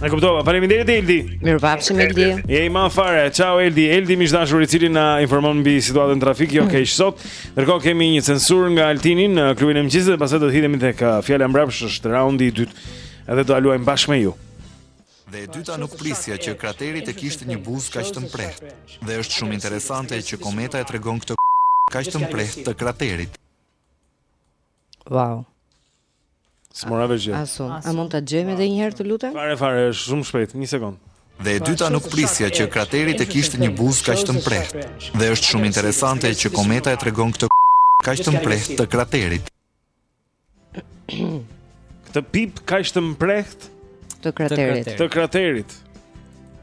E kuptova. Faleminderit Eldi. Mirupafshim Eldi. Je i madh fare. Ciao Eldi. Eldi miq të dashur i cili na informon mbi situatën e trafikut, jo mm. keq sot. Ndërkohë kemi një censurë nga Altini në klubin e mëngjesit dhe pastaj do të hidhemi tek uh, fjala mbrapsht është raundi i dytë. Edhe do ta luajmë bashkë me ju. Dhe e dyta nuk prisja që krateri të kishte një buzë kaq të mprehtë. Dhe është shumë interesante që kometa e tregon këtë kaq të mprehtë të kraterit. Wow. S'mora vesh gjë. As unë, a mund ta dëgjojmë edhe një herë të lutem? Fare fare, është shumë shpejt, një sekond. Dhe e dyta nuk prisja që krateri të kishte një buzë kaq të mprehtë. Dhe është shumë interesante që kometa e tregon këtë kaq të mprehtë të kraterit. Këtë pip kaq të mprehtë të kraterit. Të kraterit.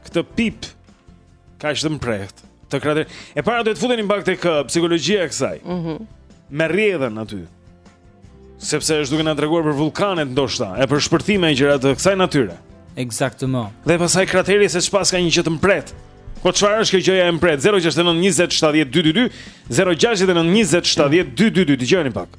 Këtë pip Kaq të mprehtë te krateri. E para duhet të futeni pak tek psikologjia e kësaj mm -hmm. Me rrjedhën aty Sepse është duke na treguar për vullkanet ndoshta E për shpërthime e gjëra të kësaj natyre Ekzaktë më Dhe pastaj krateri seç paska një gjë të mprehtë Po çfarë është kjo gjëja e mprehtë? 069 20 70 222 069 20 70 222 dëgjoni pak.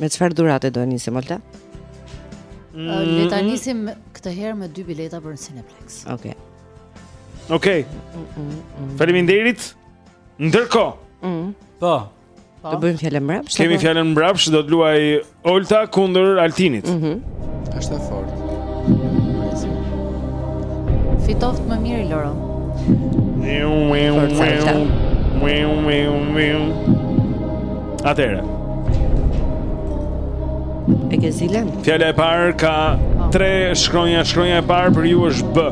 Me çfarë dhurate do e nisim Olta? Mm -hmm. Le ta nisim këtë herë me dy bileta për Cineplex. Okej. Okay. Okej. Okay. Mm -mm. Faleminderit. Ndërkohë. Mm. Po. Po. Do bëjmë fjalën mbrapsht. Kemi fjalën mbrapsht, do të luaj Olta kundër Altinit. Mhm. Mm Është e fortë. Fitoft më i miri Loro. Miu miu miu. Miu miu miu. Atëherë. E ke zilen? Fjala e parë ka oh. tre shkronja, shkronja e parë për ju është B.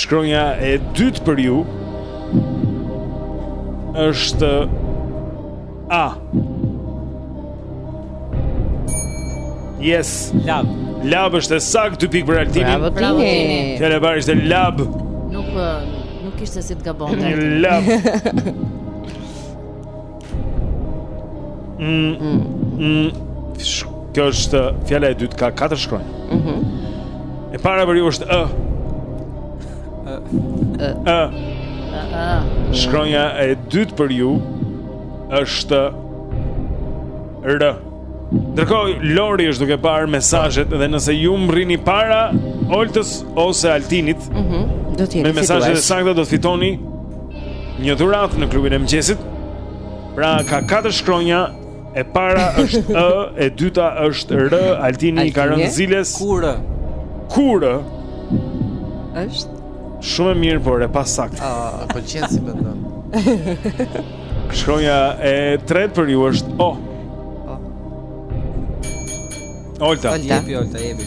Shkronja e dytë për ju është A. Yes. Lab. Lab është e saktë, dy pikë për Altinin. Bravo Tini. Fjala e parë ishte lab. Nuk nuk kishte si të gabonte. Lab. Mm. Mm. mm. Kjo është fjala e dytë ka katër shkronja. Mhm. Mm e para për ju është ë. Shkronja e dytë për ju është R. Ndërkohë Lori është duke parë mesazhet dhe nëse ju mbrrini para Oltës ose Altinit, ëh, mm do të jeni fitues. Me mesazhet e sakta do të fitoni një dhuratë në klubin e mëngjesit. Pra ka katër shkronja E para është ë, e dyta është r, Altini i ka rënë ziles. Kurë. Kurë. Është shumë e mirë, por e pasaktë. Ah, më pëlqen si mendon. Shkronja e tretë për ju është o. Olta. Olta, jepi, Olta, jepi.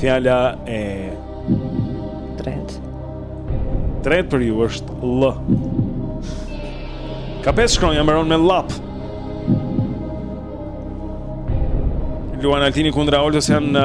Fjala e tretë. Tretë për ju është L. Ka pesë shkronja mbaron me lap. Luan Altini kundra Oltës, janë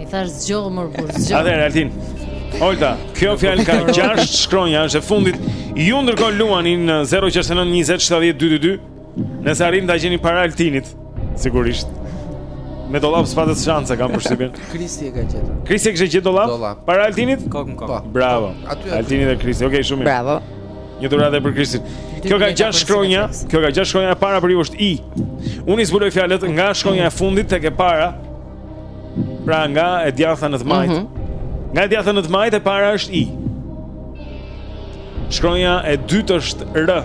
I thash zgjohu more burrë zgjohu. Atëherë Altin. Olta, kjo fjalë ka 6 shkronja, është e fundit. Ju ndërkohë luani në 069 20 70 222. Nëse arrini ta gjeni para Altinit, sigurisht. Me dollap s'patët shanse kam përshtypjen. Kristi e ka gjetur. Kristi e kishte gjetur dollap? Para Altinit? Kokë më kokë. Po. Bravo. Altini dhe Kristi. Okej, shumë mirë. Bravo. Një dhuratë për Krisin. Kjo ka gjashtë shkronja, kjo ka gjashtë shkronja e para për ju është i. Unë i zbuloj fjalët nga shkronja e fundit tek e para. Pra nga e djatha në të majtë. Mm -hmm. Nga e djatha në të majtë e para është i. Shkronja e dytë është r.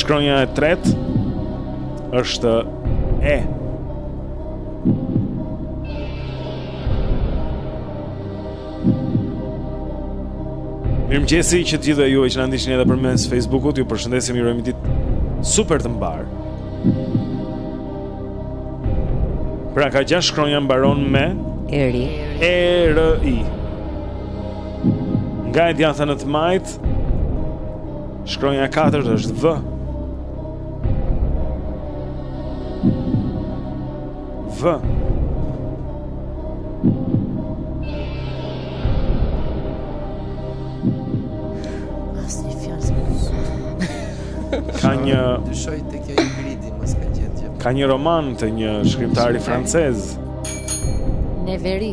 Shkronja e tretë është e. Mirëmëngjesi gjithë juve që na ndiqni edhe përmes Facebookut, ju përshëndesim, ju urojmë ditë super të mbarë. Pra ka gjashtë shkronja mbaron me... Eri. Eri. Nga e djatha në të majtë Shkronja 4 është V V Ka një Dyshoj te kjo Ingridi mos ka gjetur Ka një roman të një shkrimtari francez Neveri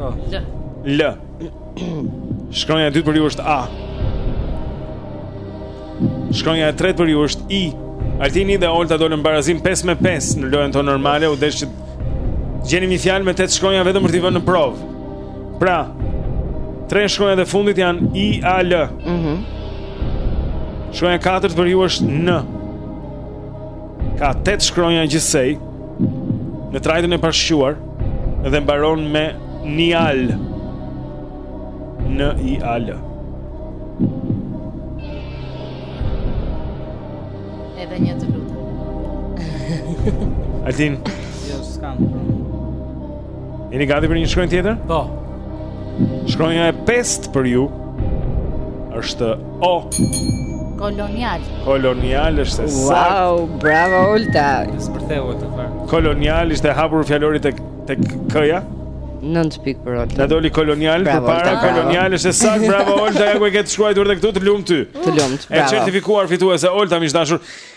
L. L. Shkronja e dytë për ju është A. Shkronja e tretë për ju është I. Altini dhe Olta dolën barazim 5 me 5 në lojën tonë normale, u desh që gjenim një fjalë me tetë shkronja vetëm për t'i vënë në provë. Pra, tre shkronjat e fundit janë I, A, L. Mhm. Mm Shkronja e katërt për ju është N. Ka 8 shkronja gjithsej Në trajtën e pashquar Dhe mbaron me Nial N I A L Edhe një të lutem Altin Jo, s'kam Jeni gati për një shkronjë tjetër? Po Shkronja e pest për ju është O. Kolonial. Kolonial është wow, saktë. Wow, bravo Olta. Zbërtheu atë fare. Kolonial ishte hapur fjalori tek tek K-ja. 9 pikë për Olta. Na doli kolonial përpara, kolonial është e saktë. Bravo Olta, ja ku e ke të shkruar edhe këtu, të lumtë ty. Të lumtë. Bravo. E certifikuar fituese Olta miq të dashur.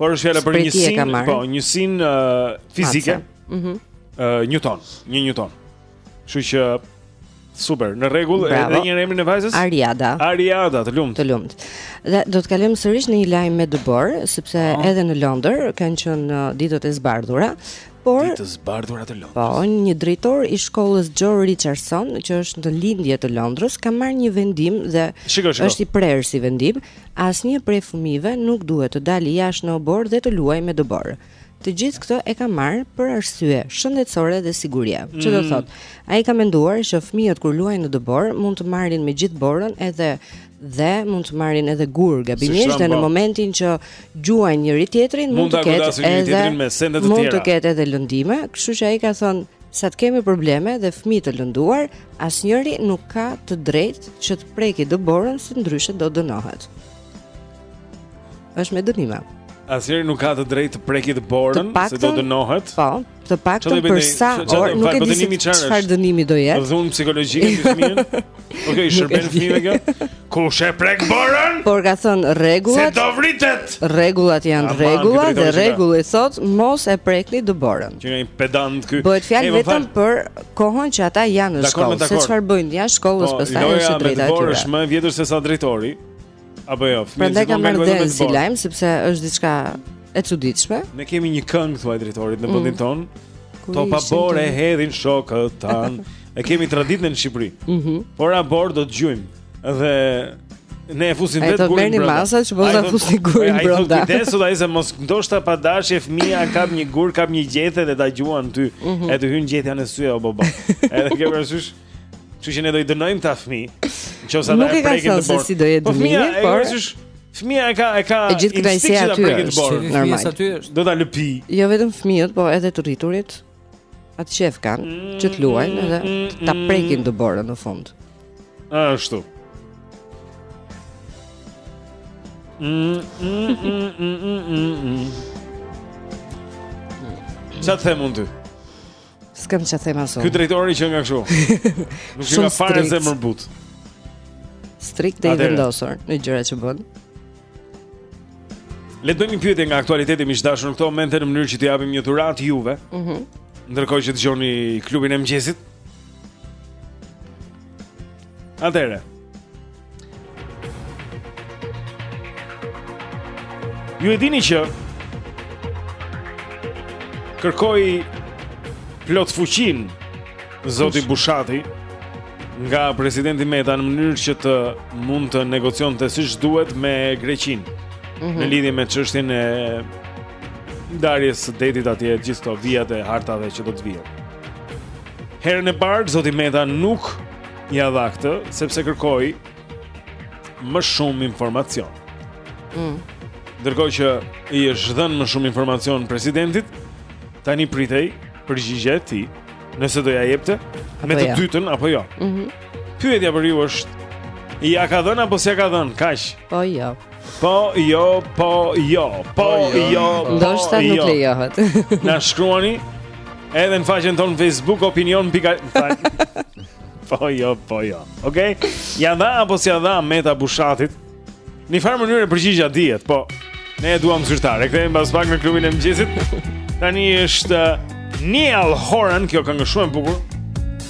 Por është fjala për njësinë, po, njësinë uh, fizike. Ëh. Mm -hmm. uh, Newton, një Newton. Kështu që Super, në rregull, edhe një emrin e vajzës? Ariada. Ariada, të lumtë. Të lumtë. Dhe do të kalojmë sërish në një lajm me dëborë, sepse oh. edhe në Londër kanë qenë uh, ditët e zbardhura, por Ditë të zbardhura të Londrës. Po, një drejtor i shkollës Joe Richardson, që është në lindje të Londrës, ka marrë një vendim dhe shiko, shiko. është i prerë si vendim, Asnjë prej fëmijëve nuk duhet të dalë jashtë në oborr dhe të luajë me dëborë. Të gjithë këtë e ka marrë për arsye shëndetësore dhe sigurie. Mm. Që do mm. thotë, ai ka menduar që fëmijët kur luajnë në dëborë mund të marrin me gjithë borën edhe dhe mund të marrin edhe gurë gabimisht dhe në po. momentin që gjuajnë njëri-tjetrin mund të ketë edhe me sende të tjera. Mund të ketë edhe lëndime, kështu që ai ka thënë Sa të kemi probleme dhe fëmijë të lënduar, asnjëri nuk ka të drejtë që të preki dëborën se ndryshe do dënohet. Është me dënime. Asnjëri nuk ka të drejtë të preki dëborën se do dënohet. Po, të paktën për sa orë nuk e di se çfarë dënimi do jetë. Dhunë psikologjike te fëmijët. Ok, i shërben fëmijëve kjo? Kush e prek borën? Por ka thënë Se rregullat, do vritet. rregullat janë Aman, rregulla ky dhe drejtori rregulli thotë mos e prekni dëborën. Qenka një pedant ky. Bëhet E, fjalë më vetëm fal, për kohën që ata janë në Dakor, shkollë, me se dakor. çfarë bëjnë jashtë shkollës Po, pastaj loja është e me drejta e dëborë tyre. është më e vjetër se sa drejtori. Apo jo, fëmijë. Prandaj e kam marrë dhe si lajm sepse është diçka e çuditshme. Ne kemi një këngë thuaj drejtorit në mm. vendin tonë. Topa bore hedhin shokët tanë. E kemi traditën në Shqipëri. Mhm. Po me borë do të gjuajmë. Dhe ne e fusim vetë gurin. Ai do masa që po ta fusin gurin brenda. Ai do të thesë ai se mos ndoshta pa dashje fëmia ka një gur, ka një gjethe dhe ta gjuan ty. Mm -hmm. E të hyn gjethja në sy o baba. Edhe ke parasysh? Kështu që ne do i dënojmë ata fëmijë. Nëse ata e prekin dëborën. Si do jetë po fëmia, por fëmia e ka e ka e gjithë kësaj aty prekin dëborën. Normal. Aty është. Do ta lëpi. Jo vetëm fëmijët, po edhe të rriturit. Atë qejf kanë mm, që të luajnë edhe mm, mm, ta prekin dëborën në fund. Ashtu. Mm, mm, mm, mm, mm, mm. Sa të them unë ty? S'kam çfarë them asoj. Ky drejtori qenka kështu. Nuk ka fare zemërbutë. Strikt dhe i vendosur në gjërat që bën. Le të bëjmë një pyetje nga aktualiteti miq të dashur në këtë moment në mënyrë që t'i japim një dhuratë juve. Mhm. Mm Ndërkohë që dëgjoni klubin e mëngjesit. Atëherë. Ju e dini që kërkoi plotfuqinë zoti Bushati nga presidenti Meta në mënyrë që të mund të negocionte siç duhet me Greqinë mm -hmm. në lidhje me çështjen e ndarjes së detit atje gjithë këto vijat e hartave që do të vihen. Herën e parë zoti Meta nuk Ja dha këtë sepse kërkoi më shumë informacion. Mm. Ndërkohë që i është dhënë më shumë informacion presidentit, tani pritej përgjigja e tij, nëse do ja jepte me të dytën apo jo. Mhm. Mm Pyetja për ju është ia ka dhënë apo s'ja ka dhënë? Kaq. Po jo. Po, jo, po, jo, po, po jo, jo, po, jo. Ndoshta nuk jo. lejohet. Na shkruani edhe në faqen tonë Facebook opinion pika. Po jo, po jo. Okej. Okay? Ja dha apo s'ja dha Meta Bushatit? Një farë mënyre përgjigja dihet, po ne e duam zyrtare. Kthehemi pas pak në klubin e mëngjesit. Tani është uh, Niall Horan, kjo këngë shumë e bukur.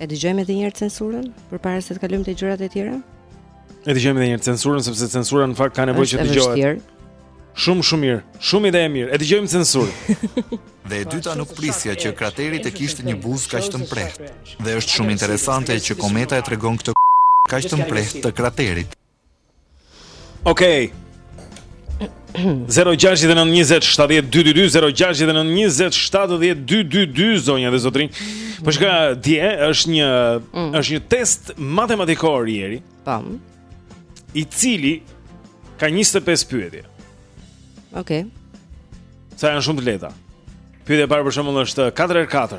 E dëgjojmë edhe një herë censurën përpara se të kalojmë te gjërat e tjera? E dëgjojmë edhe një herë censurën sepse censura në fakt ka nevojë që të dëgjohet. Shumë shumë mirë, shumë ide e mirë. E dëgjojmë censurën. dhe e dyta nuk prisja që krateri të kishte një buzë kaq të mprehtë. Dhe është shumë interesante që kometa e tregon këtë kaq të mprehtë të kraterit. Okej. Okay. 0692070222 zonja dhe zotërinj. Po s'ka, dije është një mm. është një test matematikor Jeri. Pam. Po. I cili ka 25 pyetje. Okej. Okay. Sa janë shumë të lehta. Pyetja e parë për shembull është 4x4.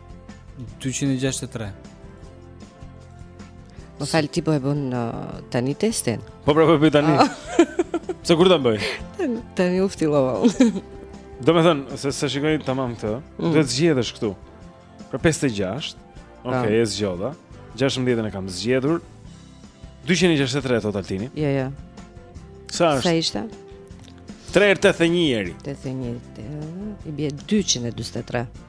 263. Më fal ti po e bën uh, tani testin. Po pra po e bëj tani. Ah. Pse kur ta bëj? Tani, tani e fillova. Domethënë, se s'e shikoj tamam këtë, mm. duhet zgjedhësh ti këtu. Pra 56, ok, ah. e zgjodha, 16 e kam zgjedhur, 263 total tini. Ja, ja. Sa është? Sa ishte? 3 herë 81 Jeri. 81, i bie 243.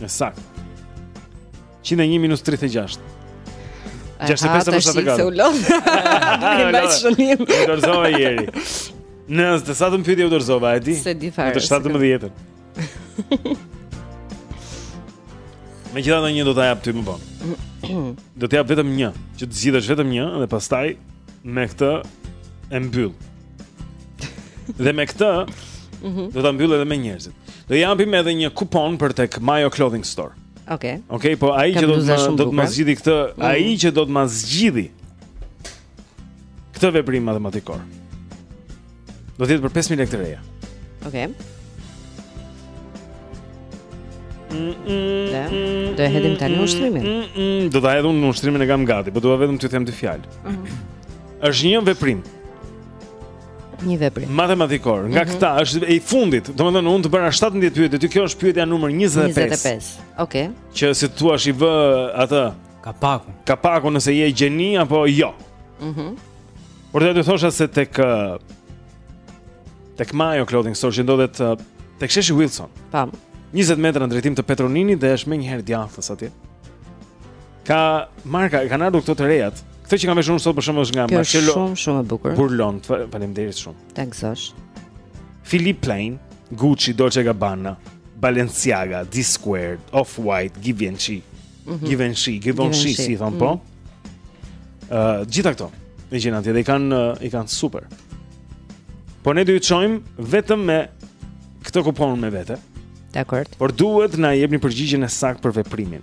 E saktë. 101 minus 36. Gjashtëdhjetë e pesë më shtatë gati. Se u lodh. Në mbaj shënim. U dorëzova Jeri. Në të satën pyetje u dorëzova, e di? S'e di fare. Në të shtatëmbëdhjetën. Megjithatë një do ta jap ty më bon Do ta jap vetëm një Që të zgjidhësh vetëm një Dhe pastaj me këtë e mbyll Dhe me këtë, mhm. do ta mbyll edhe me njerëzit. Do japim edhe një kupon për tek Majo Clothing Store. Okej. Okay. Okej, okay, po ai që do të do të ma zgjidhi këtë, mm. ai që do të ma zgjidhi këtë veprim matematikor. Do të jetë për 5000 lekë të reja. Okej. Okay. Do e hedhim tani ushtrimin? Do ta hedh unë ushtrimin e kam gati, po dua vetëm t'ju them dy fjalë. Mhm. Është një veprim. Një veprim. Matematikor. Nga mm -hmm. këta është i fundit. Domethënë unë të bëra 17 pyetje, ti kjo është pyetja numër 25. 25. Okej. Okay. Që si thua i vë atë kapakun. Kapaku nëse je gjeni apo jo. Mhm. Mm Por dhe të thosha se tek Tek Majo Clothing Store që ndodhet Tek Sheshi Wilson Pam 20 metra në drejtim të Petroninit dhe është menjëherë djathtas atje Ka marka, kanë ardhur këto të rejat. Këtë që kam veshur sot për shembull është nga Kjo Marcelo. Është shumë shumë e bukur. Burlon, faleminderit shumë. Ta gëzosh. Philipp Plein, Gucci, Dolce Gabbana, Balenciaga, D Squared, Off White, Givenchy. Mm -hmm. Givenchy, Givenchy si thonë mm -hmm. po. Mhm. Ë, uh, gjitha këto. Me gjëna tjetër, i kanë uh, i kanë super. Po ne do ju çojmë vetëm me këtë kupon me vete. Dakord. Por duhet na jepni përgjigjen e saktë për veprimin.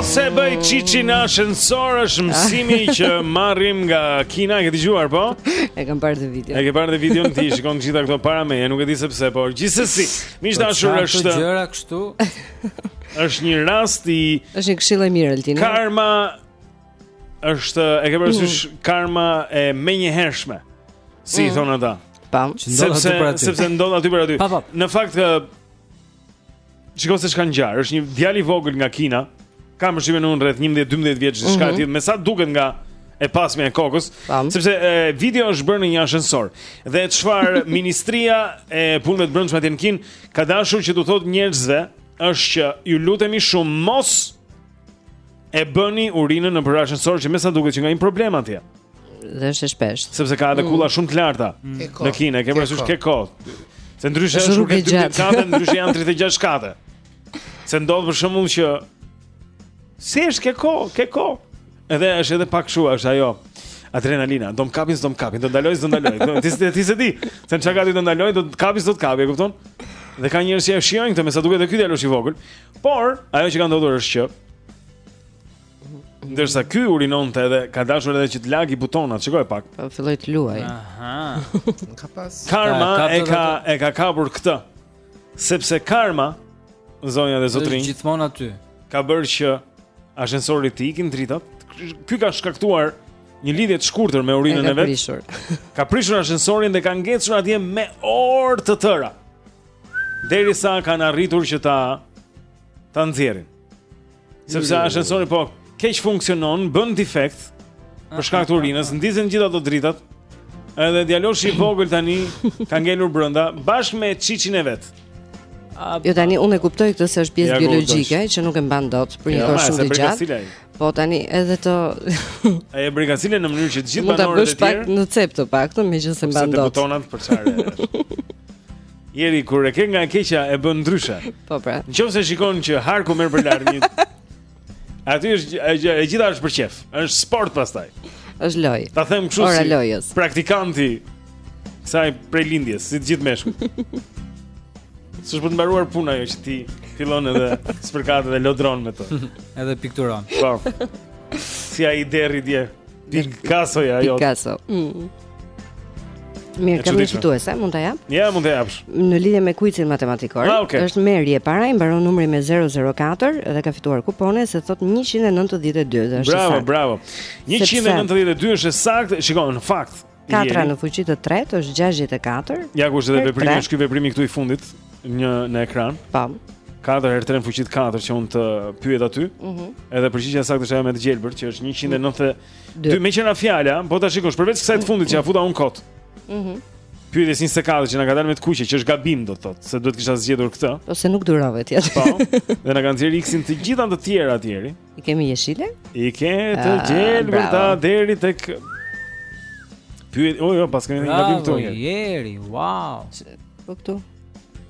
mos e bëj çiçin në ashensor është mësimi që marrim nga Kina, e ke dëgjuar, po? E kam parë dhe videon. E ke parë dhe videon ti, shikon të gjitha këto para meje, e nuk e di se pse, por gjithsesi, mishtë po ashur është... Për ça gjëra kështu? Është një rast i Është një këshillë e mirë Altin. Karma është e ke parasysh mm. karma e menjëhershme. Si mm. i thonë ata? Pam. Sepse sepse ndodh aty për aty. Po, po. Në fakt që Shiko se ç'ka ngjarë, është një djalë i vogël nga Kina. Kam përshtypjen unë rreth 11-12 vjeç, diçka mm -hmm. e tillë, me sa duket nga e pasmja e kokës, Tam. sepse e, video është bërë në një ashensor. Dhe çfarë Ministria e Punëve të Brendshme atje në Kinë ka dashur që t'u thotë njerëzve është që ju lutemi shumë mos e bëni urinën nëpër ashensor që me sa duket qenka një problem atje, Dhe është e shpeshtë. sepse ka edhe kulla shumë të larta Mm. Ke kohë, në Kinë, e ke ke parasysh kohë. ke kohë. Se ndryshe Është është rrugë e rrugë gjatë. 6 kate, ndryshe janë 36 kate. Se ndodh për shembull që si është ke kohë, ke kohë. Edhe është edhe pak kështu, është ajo adrenalina. Do më kapin, do më kapin, do ndaloj, do ndaloj. Do ti ti s'e di, se në ça kati do ndaloj, do të kapin, do të kapin, e kupton? Dhe ka njerëz që e shijojnë këtë, me sa duket edhe ky djalosh i vogël. Por, ajo që ka ndodhur është që ndërsa ky urinonte edhe ka dashur edhe që të lagi butonat, shikoje pak. Po filloi të luaj. Aha. Ka pas. Karma e ka e ka kapur këtë. Sepse karma zonja dhe zotërinj. Është gjithmonë aty. Ka bërë që ashensorit t'i ikin dritat. Ky ka shkaktuar një lidhje të shkurtër me urinën e, e vet. Prishur. Ka prishur ashensorin dhe ka ngecur atje me orë të tëra. Derisa kanë arritur që ta ta nxjerrin. Sepse ashensori po keqfunksionon, bën defekt për shkak të urinës, ndizen gjithë ato dritat. Edhe djaloshi i vogël tani ka ngelur brenda bashkë me çiçin e vet. Jo tani unë e kuptoj këtë se është pjesë biologjike që nuk e mban dot për një kohë shumë të gjatë. Po tani edhe të Ai e brigacile në mënyrë që të gjithë banorët e tjerë. Mund ta bësh pak në cep të paktën, meqenëse mban dot. Sepse debutonat për çfarë? Jeri kur e ke nga e keqja e bën ndryshe. Po pra. Nëse shikon që harku merr për lart një Aty është e gjitha është për çef. Është sport pastaj. Është lojë. Ta them kështu si lojës. praktikanti kësaj prej lindjes, si të gjithë meshkujt. S'është për të mbaruar puna ajo që ti fillon edhe spërkat dhe lodron me të. Edhe pikturon. Po. Si ai deri dje. Picasso ja ajo. Picasso. Mm. Mirë, kam një fituese, mund ta jap? Ja, mund ta japsh. Në lidhje me kuicin matematikor, ah, okay. është Meri e para i mbaron numri me 004 dhe ka fituar kupone se thot 192 dhe është bravo, sakt. Bravo, bravo. 192 është sakt. Shikon, në fakt. katra në fuqi të tretë është 64. Ja kush është veprimi, është ky veprimi këtu i fundit, një në ekran. Pam. Po. Katër herë tre në fuqi katër që unë të pyet aty. Mhm. Mm edhe përgjigja saktë është ajo me të gjelbër që është 190 Dy. Meqë ra fjala, po ta shikosh përveç kësaj të fundit që ja futa un kot. Mhm. Mm Pyetja 24 që na ka dalë me të kuqe, që është gabim do të thotë, se duhet kisha zgjedhur këtë. Po se nuk durove ti atë. Po. Dhe na kanë nxjerrë X-in të gjitha të tjera atje. I kemi jeshile? I ke të ah, gjelbër ta deri tek Pyet, oh jo, paskemi një gabim këtu. Bravo, Jeri, wow. Po këtu.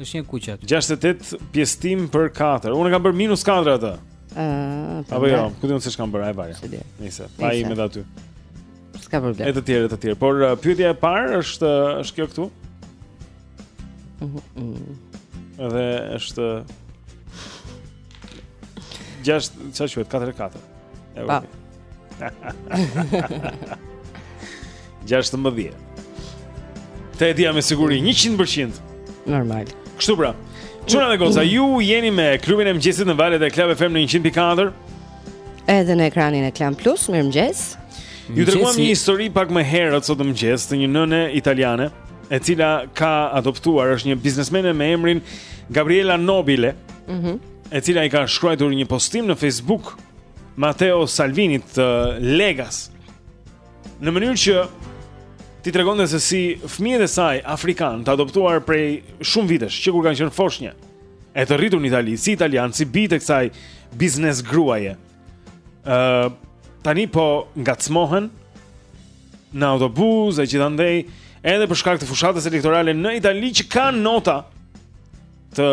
Është një kuqe aty. 68 pjestim për 4. Unë kam bër minus 4 atë. Ëh, apo jo, ku di un se ç'kam bërë ai vaje. Nëse pa i me aty. S'ka problem. E të tjerë, të tjerë, por uh, pyetja e parë është uh, është kjo këtu. Edhe është Gjashtë, ç'a quhet, 4 e 4 Pa Gjashtëmbëdhje Ti e dije me siguri, 100% Normal Kështu pra, çuna dhe goca, ju jeni me klubin e mëngjesit në valët e Club FM në 100.4 Edhe në ekranin e Klan Plus, mirëmëngjes Ju treguam një histori pak më herët sot në mëngjes të një nëne italiane E cila ka adoptuar është një biznesmene me emrin Gabriela Nobile mm -hmm. E cila i ka shkruajtur një postim në Facebook Matteo Salvinit të Legas në mënyrë që t'i tregonte se si fëmijët e saj afrikanë të adoptuar prej shumë vitesh që kur kanë qenë foshnje e të rritur në Itali si italian si bij të kësaj biznes gruaje. ë uh, tani po ngacmohen në autobus e gjithandej edhe për shkak të fushatës elektorale në Itali që ka nota të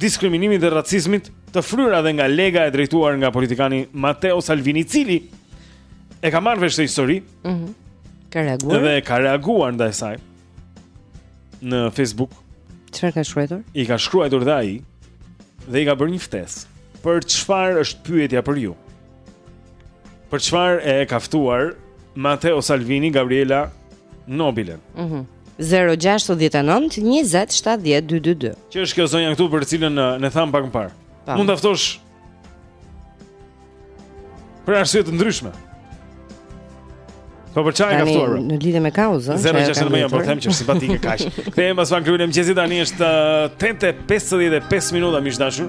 diskriminimit dhe racizmit të fryra dhe nga lega e drejtuar nga politikani Matteo Salvini, i cili e ka marrë vesh këtë histori. Mhm. Mm ka reaguar. Dhe ka reaguar ndaj saj në Facebook. Çfarë ka shkruar? I ka shkruar dhe ai dhe i ka bërë një ftesë. Për çfarë është pyetja për ju? Për çfarë e ka ftuar Matteo Salvini Gabriela Nobilen? Mhm. Mm 069 20 70 222. Që është kjo zonja këtu për të cilën ne thamë pak më parë. Mund ta ftosh për arsye të ndryshme. Po për ça e ka ftuar. Pra. Në lidhje me kauzën. Zero që më jam po them që simpatike kaq. Kthehem pas van klubin e mëngjesit tani është 8:55 uh, minuta miq të dashur.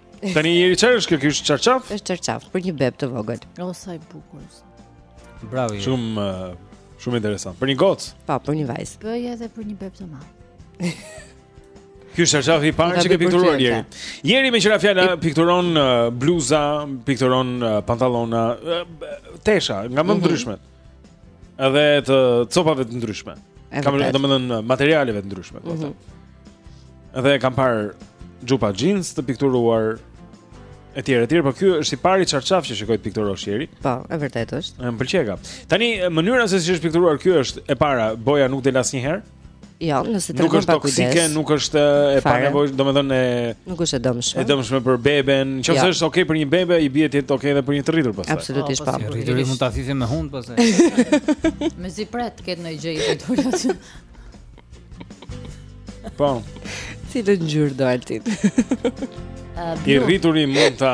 Tani Jeri çfarë është kjo? Ky është çarçaf? Është çarçaf për një bebë të vogël. O sa i bukur. Bravo. Shumë shumë interesant. Për një gocë? Po, për një vajzë. Po edhe për një bebë të madh. Ky është çarçafi i parë që ke pikturuar Jeri. Jeri me që ra fjala pikturon bluza, pikturon pantallona, tesha, nga më mhm. ndryshmet. Edhe të copave të ndryshme. Kam domethënë materialeve të ndryshme, po them. Mhm. Edhe kam parë xhupa jeans të pikturuar etj etj, por ky është i pari çarçaf që shikoj të pikturosh Jeri. Po, e vërtetë është. Më pëlqeka. Tani mënyra se si është pikturuar ky është e para, boja nuk del asnjëherë. Jo, nëse trajtohet me kujdes. Nuk është toksike, nuk është e pa nevojë, domethënë e Nuk është e dëmshme. E dëmshme për beben. Nëse është okay për një bebe, i bie të jetë okay edhe për një të rritur pastaj. Absolutisht po. I rrituri mund ta thithë me hundë pastaj. Mezi pret të ketë ndonjë gjë i rritur. Po. Cilën ngjyrë do Altin? I rrituri mund ta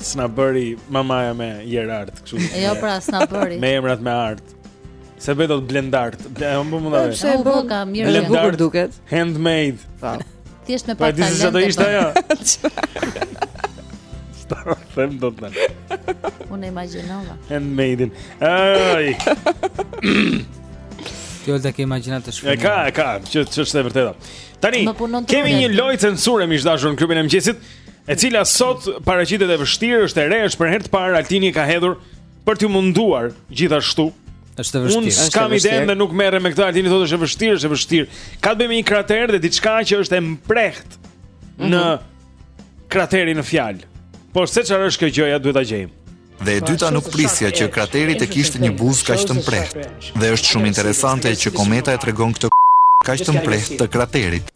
S'na bëri mamaja me Gerard, kështu. Jo, pra s'na bëri. Me emrat me art. S'e bëj dot Blendart. Ne po mund ta bëj. Po ka mirë. Blendart duket. Handmade. Po. Thjesht me po, pak talent. Po disi se do ishte ajo. S'ta them dot më. Unë imagjinova. Handmade. Ai. Ti ulta ke imagjinatë të shkruar. E ka, e ka, që ç'është e vërteta. Tani, kemi një lojë censure miq të dashur në klubin e mëngjesit, e cila sot paraqitet e vështirë, është e re, është për herë të parë Altini e ka hedhur për t'ju munduar gjithashtu. Është e vështirë. Unë s'kam idenë dhe nuk merrem me këtë, Altini thotë është e vështirë, është e vështirë. Ka të bëjë me një krater dhe diçka që është e mprehtë në mhm. kraterin në fjalë. Por se çfarë është kjo gjëja duhet ta gjejmë. Dhe e dyta nuk prisja që krateri të kishte një buzë kaq të mprehtë. Dhe është shumë interesante që kometa e tregon këtë kaq të mprehtë të kraterit.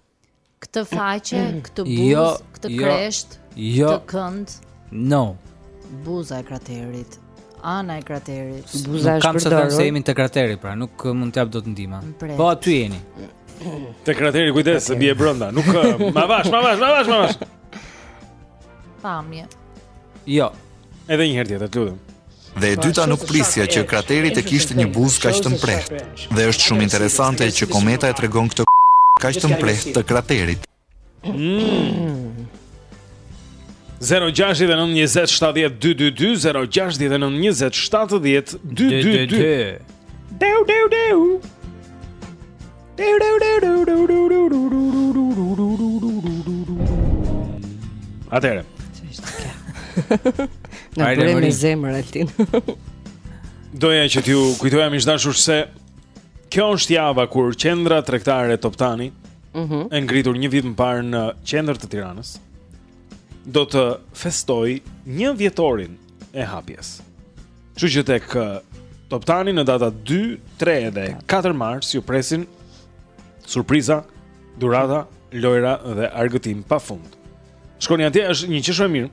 Këtë faqe, këtë jo, buzë, jo, këtë kreshtë, jo, këtë kënd. No. Buza e kraterit. Ana e kraterit. Buza është Kam sa të se jemi te krateri, pra nuk mund t'ju jap dot ndihmë. Po aty jeni. Te krateri kujdes se bie brenda. Nuk ma vash, ma vash, ma vash, ma vash. Pamje. Jo, Edhe një herë tjetër, të lutem. Dhe e dyta nuk prisja që krateri të kishte një buzë kaq të mprehtë. Dhe është shumë interesante që kometa e tregon këtë kaq të mprehtë të kraterit. 069 20 70 222 Deu deu deu Atëherë. Na bëre me zemër Altin. Doja që t'ju kujtoja miq të dashur se kjo është java kur qendra tregtare Toptani ëh mhm. e ngritur një vit më parë në qendër të Tiranës do të festojë njëvjetorin e hapjes. Kështu që tek Toptani në datat 2, 3 dhe 4 mars ju presin surpriza, dhurata, lojra dhe argëtim pa fund. Shkoni atje, është një gjë shumë e mirë.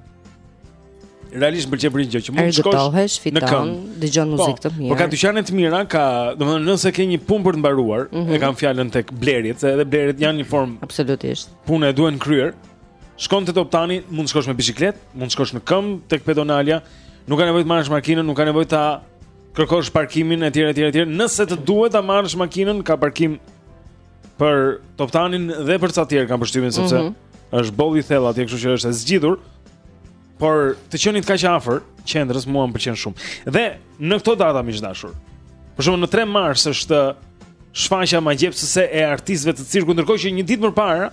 Realisht më pëlqen për një gjë që mund të shkosh fiton, në këmbë, dëgjon po, muzikë të mirë. Po ka dyqane të mira, ka, domethënë nëse ke një punë për të mbaruar, mm -hmm. e mhm. kam fjalën tek blerjet, se edhe blerjet janë një formë Absolutisht. Pune e duhen kryer. Shkon te Toptani, mund të shkosh me biçikletë, mund të shkosh me këmbë tek pedonalja, nuk ka nevojë të marrësh makinën, nuk ka nevojë ta kërkosh parkimin etj etj etj. Nëse të duhet ta marrësh makinën, ka parkim për Toptanin dhe për ca të tjerë kam përshtypjen sepse mm -hmm. është boll i thellë atje, kështu që është e zgjidhur. Por të qenit kaq afër qendrës mua më pëlqen shumë. Dhe në këto data miq të dashur. Për shembull në 3 mars është shfaqja magjepsëse e artistëve të cirkut, ndërkohë që një ditë më parë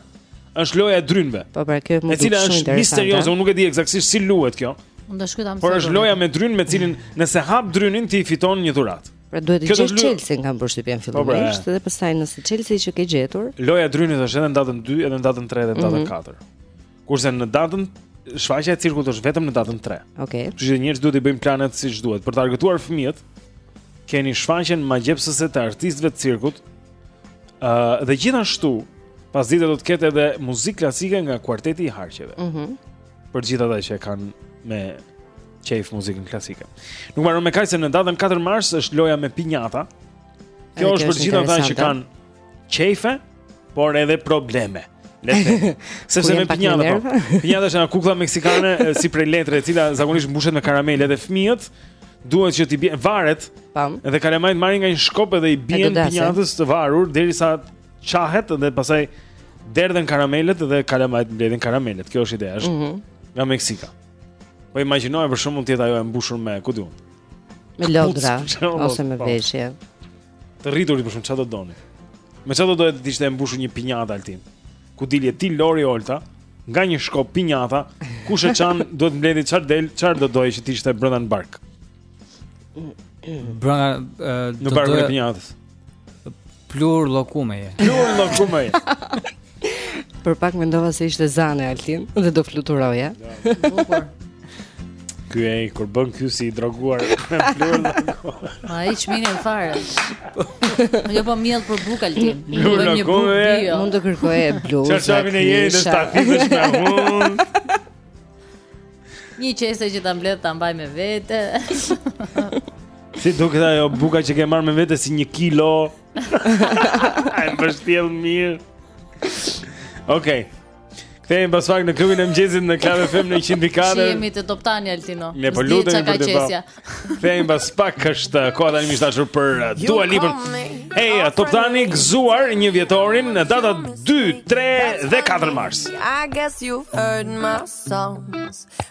është loja e drynëve. Po pra, kjo më duket shumë interesante. E cila është misterioze, unë nuk e di eksaktësisht si luhet kjo. Unë do shkoj ta mësoj. Por është loja me dryn me të cilin nëse hap drynin ti fiton një dhuratë. Pra duhet të gjesh çelësin kam përshtypjen po, pra. fillimisht dhe pastaj nëse çelësi që ke gjetur. Loja e drynit është edhe në datën 2, edhe në datën 3 dhe në datën 4. Mhm. Kurse në datën shfaqja e cirkut është vetëm në datën 3. Okej. Okay. Kështu që njerëzit duhet t'i bëjnë planet siç duhet. Për të argëtuar fëmijët, keni shfaqjen magjepsëse të artistëve të cirkut. Ë uh, dhe gjithashtu, pasdite do të ketë edhe muzikë klasike nga kuarteti i harqeve. Mhm. Mm për gjithë ata që e kanë me qejf muzikën klasike. Nuk mbaron me kaq se në datën 4 mars është loja me pinjata. Kjo është për gjithë ata që kanë qejfe. por edhe probleme. Le të themi, sepse me pinjata po. Pinjata është një kukull meksikane si prej letre, e cila zakonisht mbushet me karamele dhe fëmijët duhet që t'i bien, varet. Pam. Dhe kalamajt marrin nga një shkop edhe i bien pinjatës të varur derisa çahet dhe pastaj derdhen karamelet dhe kalamajt mbledhin karamelet. Kjo është ideja, është. Mm -hmm. Nga Meksika. Po imagjinoj për shkakun tjetër ajo e mbushur me, ku di unë. Me lodra ose me po. veshje. Të rriturit për shembull çfarë do doni? Me çfarë do doje të ishte e mbushur një pinjata Altin? Ku dilnim ti Lori Olta nga një shkop pinjata, kush e çan duhet të mbledhë çfarë del, çfarë do doje që të ishte brenda në bark? Brenda në bark të pinjatës. Plur lokume. Plur lokume. Për pak mendova se ishte zane Altin dhe do fluturoja. Bukur. Ky ai kur bën ky si i droguar me plur. Ma i çmendur fare. Jo po miell për bukë Altin. Plur lokume. Jo. Mund të kërkoje blu. Çfarë çavi ne jeni në stafizësh me mund. Një qese që ta mbledh ta mbaj me vete. Si duket ajo buka që ke marrë me vete si 1 kilo? A e mbështjell mirë. Okej. Okay. Kthehemi pas pak në klubin e mëngjesit në Club FM në 104. Si jemi të Top Tani Altino. Ne po lutemi për të bërë. Kthehemi pas pak është koha tani miq të dashur për uh, Dua Lipa. Hey, uh, Top Tani gëzuar një vjetorin në datat 2, 3 dhe 4 mars. I guess you heard my songs.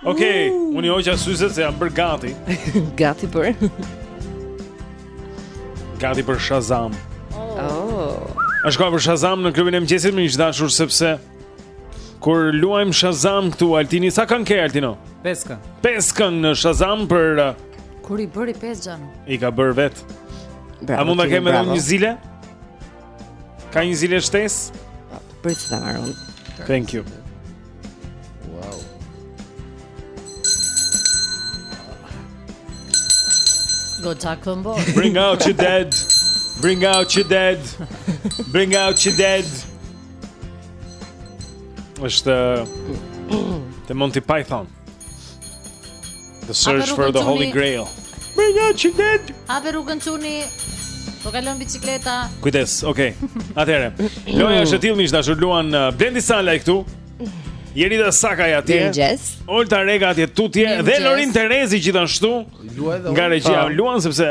Okej, okay, unë i hoqa syzet se jam bërë gati Gati për? gati për Shazam oh. Është koha për Shazam në klubin e mëngjesit miq të dashur sepse Kur luajmë Shazam këtu, Altini, sa këngë ke, Altino? Pesë këngë. Pesë këngë në Shazam për... Uh, Kur i bëri pesë xhan? I ka bërë vetë A mund të kemë edhe një zile? Ka një zile shtesë? Po, për që ta marrim. Thank you. Wow. Go Jack Combo. Bring out your dead. Bring out your dead. Bring out your dead. Është uh, te Monty Python. The search for the holy grail. Menjëherë Hape rrugën çuni Po kalon bicikleta Kujdes, okej okay. Atëherë Loja është e tillë miq të dashur luan uh, Blendi Salaj këtu Jerida Sakaj atje Mirëmëngjes Olta Reka atje tutje Mirëmëngjes. Dhe Lorin Terezi gjithashtu Luan dhe Nga regjia Luan sepse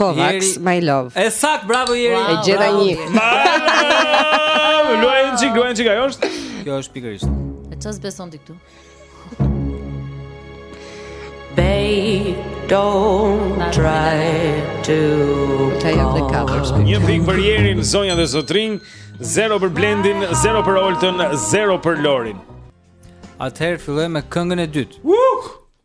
Kovacs, my love. E saktë, bravo Jeri. Wow, e gjeta një. Luajnë çik, luajnë çik ajo është. Kjo është pikërisht. E ça beson ti këtu? They don't try to Try of the covers Një pikë për Jerin, zonja dhe zotërinj Zero për Blendin, zero për Oltën, zero për Lorin Atëherë filloj me këngën e dytë Woo!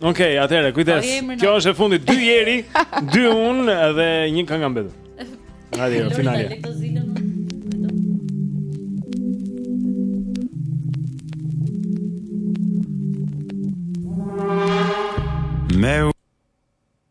Ok, atëherë, kujdes. Kjo është e fundit, dy Jeri, dy unë dhe një këngë ka mbetur. Hajde, jo, finale. Meu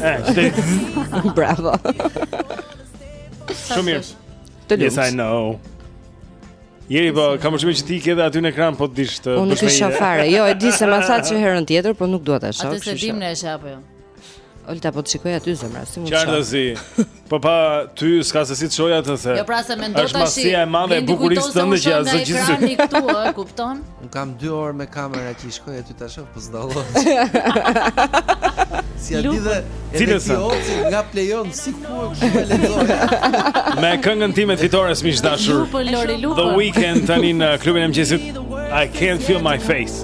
Eh, Bravo. Shumë mirë. Të lumtë. Yes I know. Jeri po, kam shumë që ti ke aty në ekran po dish të Unë nuk e shoh fare. Jo, e di se më tha që herën tjetër, po nuk dua ta shoh. Atë se dim ne është apo jo. Olta po të shikoj aty zemra, si mund të mos të shoh. Çfarë do Po pa ty s'ka se si të shoh të the. Jo pra se mendo tash. Është masa e madhe e bukurisë tënde që e zë gjithë. Ekranin këtu, e kupton? Unë kam 2 orë me kamera që shikoj aty ta shoh, po s'dallon. Si aty dhe edhe ti oci nga plejon si ku e kush e lexoj. Me këngën time fitore miq të dashur. The Weeknd tani në klubin e mëngjesit. I can't feel my face.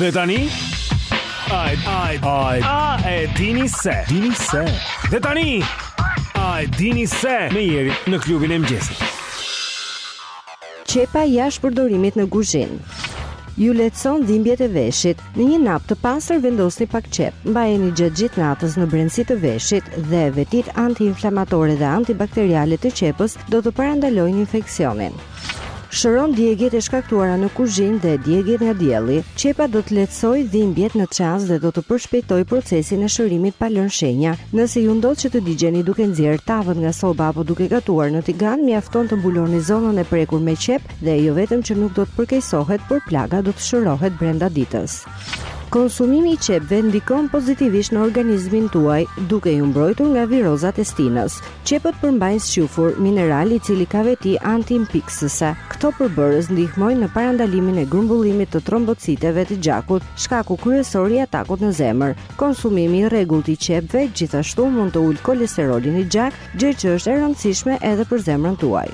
Dhe tani Ai ai ai a e dini se dini se Dhe tani a e dini se me Jerin në klubin e mëngjesit Qepa jashtë përdorimit në kuzhinë ju lehtëson dhimbjet e veshit. Në një napë të pastër vendosni pak qepë, mbajeni gjatë gjithë natës në brendësi të veshit dhe vetitë antiinflamatore dhe antibakteriale të qepës do të parandalojnë infeksionin. Shëron djegiet e shkaktuara në kuzhinë dhe djegiet nga dielli. Qepa do të lehtësojë dhimbjet në çast dhe do të përshpejtojë procesin e shërimit pa lënë shenja. Nëse ju ndodh që të digjeni duke nxjerrë tavën nga soba apo duke gatuar në tigan, mjafton të mbuloni zonën e prekur me qepë dhe jo vetëm që nuk do të përkeqësohet, por plaga do të shërohet brenda ditës. Konsumimi i qepëve ndikon pozitivisht në organizmin tuaj, duke ju mbrojtur nga virozat e stinës. Qepët përmbajnë squfur, mineral i cili ka veti antimpiksëse. Këto përbërës ndihmojnë në parandalimin e grumbullimit të trombociteve të gjakut, shkaku kryesor i atakut në zemër. Konsumimi i rregullt i qepëve gjithashtu mund të ulë kolesterolin në gjak, gjë që është e rëndësishme edhe për zemrën tuaj.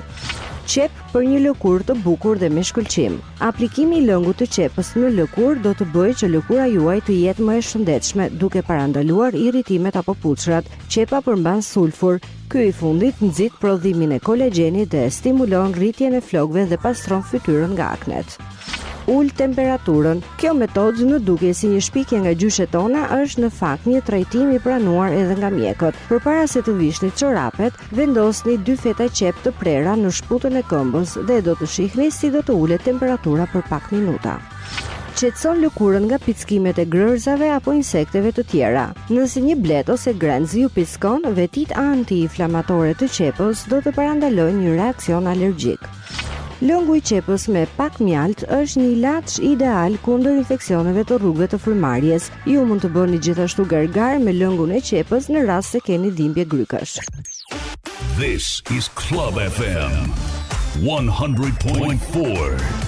Qepë për një lëkurë të bukur dhe me shkëlqim. Aplikimi i lëngut të qepës në lëkurë do të bëjë që lëkura juaj të jetë më e shëndetshme, duke parandaluar irritimet apo puçrat. Qepa përmban sulfur. Ky i fundit nxit prodhimin e kolagjenit dhe stimulon rritjen e flokëve dhe pastron fytyrën nga aknet. Ul temperaturën. Kjo metodë në dukje si një shpikje nga gjyshet tona është në fakt një trajtim i pranuar edhe nga mjekët. Përpara se të vishni çorapet, vendosni dy feta qepë të prera në shputën e këmbës dhe do të shihni si do të ulet temperatura për pak minuta. Qetëson lëkurën nga pickimet e grërzave apo insekteve të tjera. Nëse një bletë ose grenzë ju pickon, vetitë antiinflamatore të qepës do të parandalojnë një reaksion alergjik. Lëngu i qepës me pak mjaltë është një ilaç ideal kundër infeksioneve të rrugëve të frymëmarrjes, Ju mund të bëni gjithashtu gargarë me lëngun e qepës në rast se keni dhimbje grykash. This is Club FM 100.4.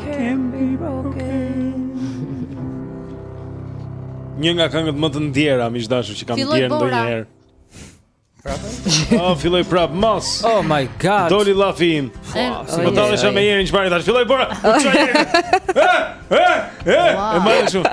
Can be broken. Një nga këngët më të ndjera, miq të dashur, që kam Filloi ndjerë bora. ndonjëherë. Oh, filloi prapë mos. Oh my god. Doli llafi im. Po dalesha me jerin çfarë tash? Filloi bora. Çfarë jeri? E, e, e, e marrë shumë.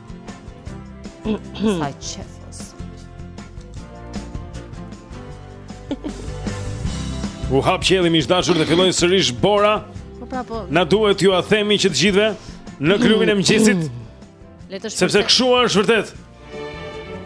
Sa qefës. U hap qielli miq të dashur dhe filloi sërish bora. Po pra po. Na duhet t'jua themi që të gjithëve në klubin e mëngjesit. Sepse kështu është vërtet.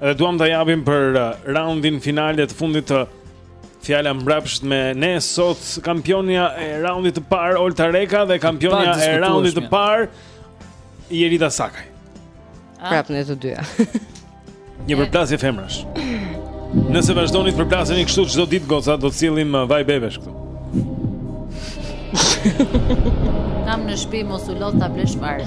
Dhe duam ta japim për uh, raundin final të fundit te fjala mbrapsht me ne sot kampionja e raundit të parë Olta Reka dhe kampionja e raundit të parë Jerita Sakaj. Ah. Prapë ne të dyja. Një përplasje femrash. Nëse vazhdoni të përplaseni kështu çdo ditë goca do të sjellim uh, vaj bebesh këtu. Kam në shtëpi mos u lodh ta blesh fare.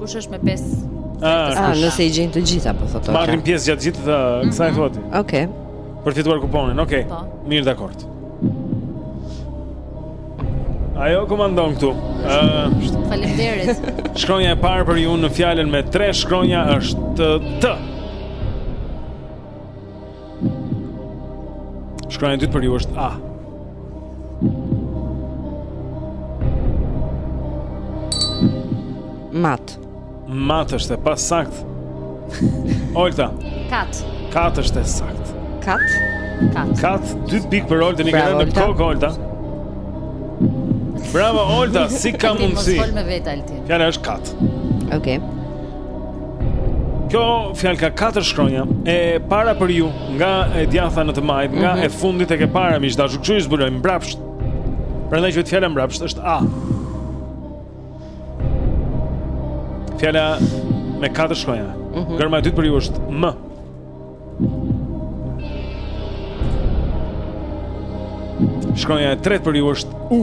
Kush është me 5? Ah, ah nëse i gjen të gjitha po thotë. Marrim pjesë gjatë gjithë të mhm. kësaj mm -hmm. thotë. Okej. Okay. Për të fituar kuponin, okej. Okay. Po. Mirë, dakord. Ajo komandon këtu. Ëh, uh, faleminderit. Shkronja e parë për ju në fjalën me tre shkronja është T. Shkronja e dytë për ju është A. Mat. Mat është e pasaktë. Olta. Kat. Kat është e saktë. Kat. Kat. Kat, dy pikë për Oltën, një gjerë në kokë Olta. Bravo Olta, si ka mundësi? Fjala është kat. Okej. Okay. Kjo fjalë ka katër shkronja. E para për ju nga e djatha në të majtë, nga mm-hmm. e fundit tek e para miq të dashur, i zbulojmë mbrapsht. Prandaj që fjala mbrapsht është A. Fjala me katër shkronja. Mm-hmm. Gërma e dytë për ju është M. Shkronja e tretë për ju është U.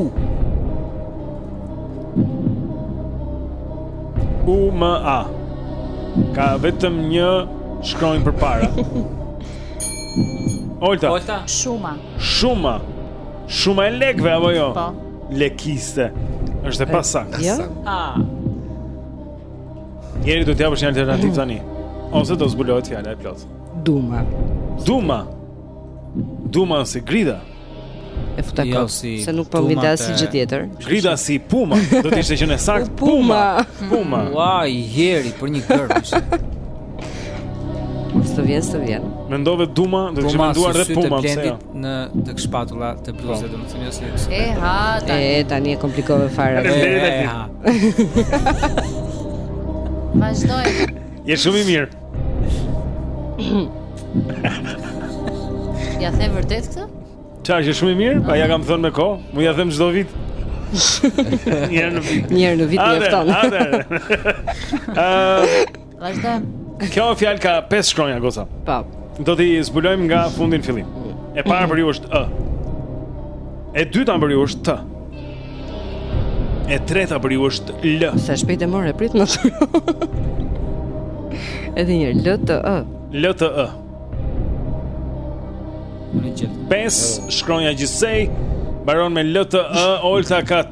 U M A. Ka vetëm një shkronjë përpara. Olta. Olta. Shuma. Shuma. Shuma e lekëve apo jo? Po. Lekiste. Është e pasaktë. Jo. Ah. Jeri do të japësh një alternativë tani. Ose do zbulohet fjala e plotë. Duma. Duma. Duma si grida. E futa kot, jo, se nuk po vjen asgjë tjetër. Grida si puma, do të ishte qenë saktë puma. Puma. Ua, Jeri për një gërmë. S'të vjen, s'të vjen. Mendove Duma, do të mendoje edhe Puma pse jo? Në të shpatullat e bluzës, po. domethënë jo se. E ha, tani e tani e komplikove fare. Vazhdoj. Je shumë i mirë. Ja the vërtet këtë? Çfarë, je shumë i mirë? Po ja kam thënë me kohë, mu ja them çdo vit. Një herë në vit. Një herë në vit mjafton. Atë, atë. Ëh. Vazhdojmë. Kjo fjalë ka 5 shkronja goca. Po. Do t'i zbulojmë nga fundi në fillim. E para për ju është ë. E dyta për ju është t. E treta për ju është l. Sa shpejt e more prit më shumë. Edhe një herë l t ë. L t ë. Pesë shkronja gjithsej Mbaron me l t ë Olta ka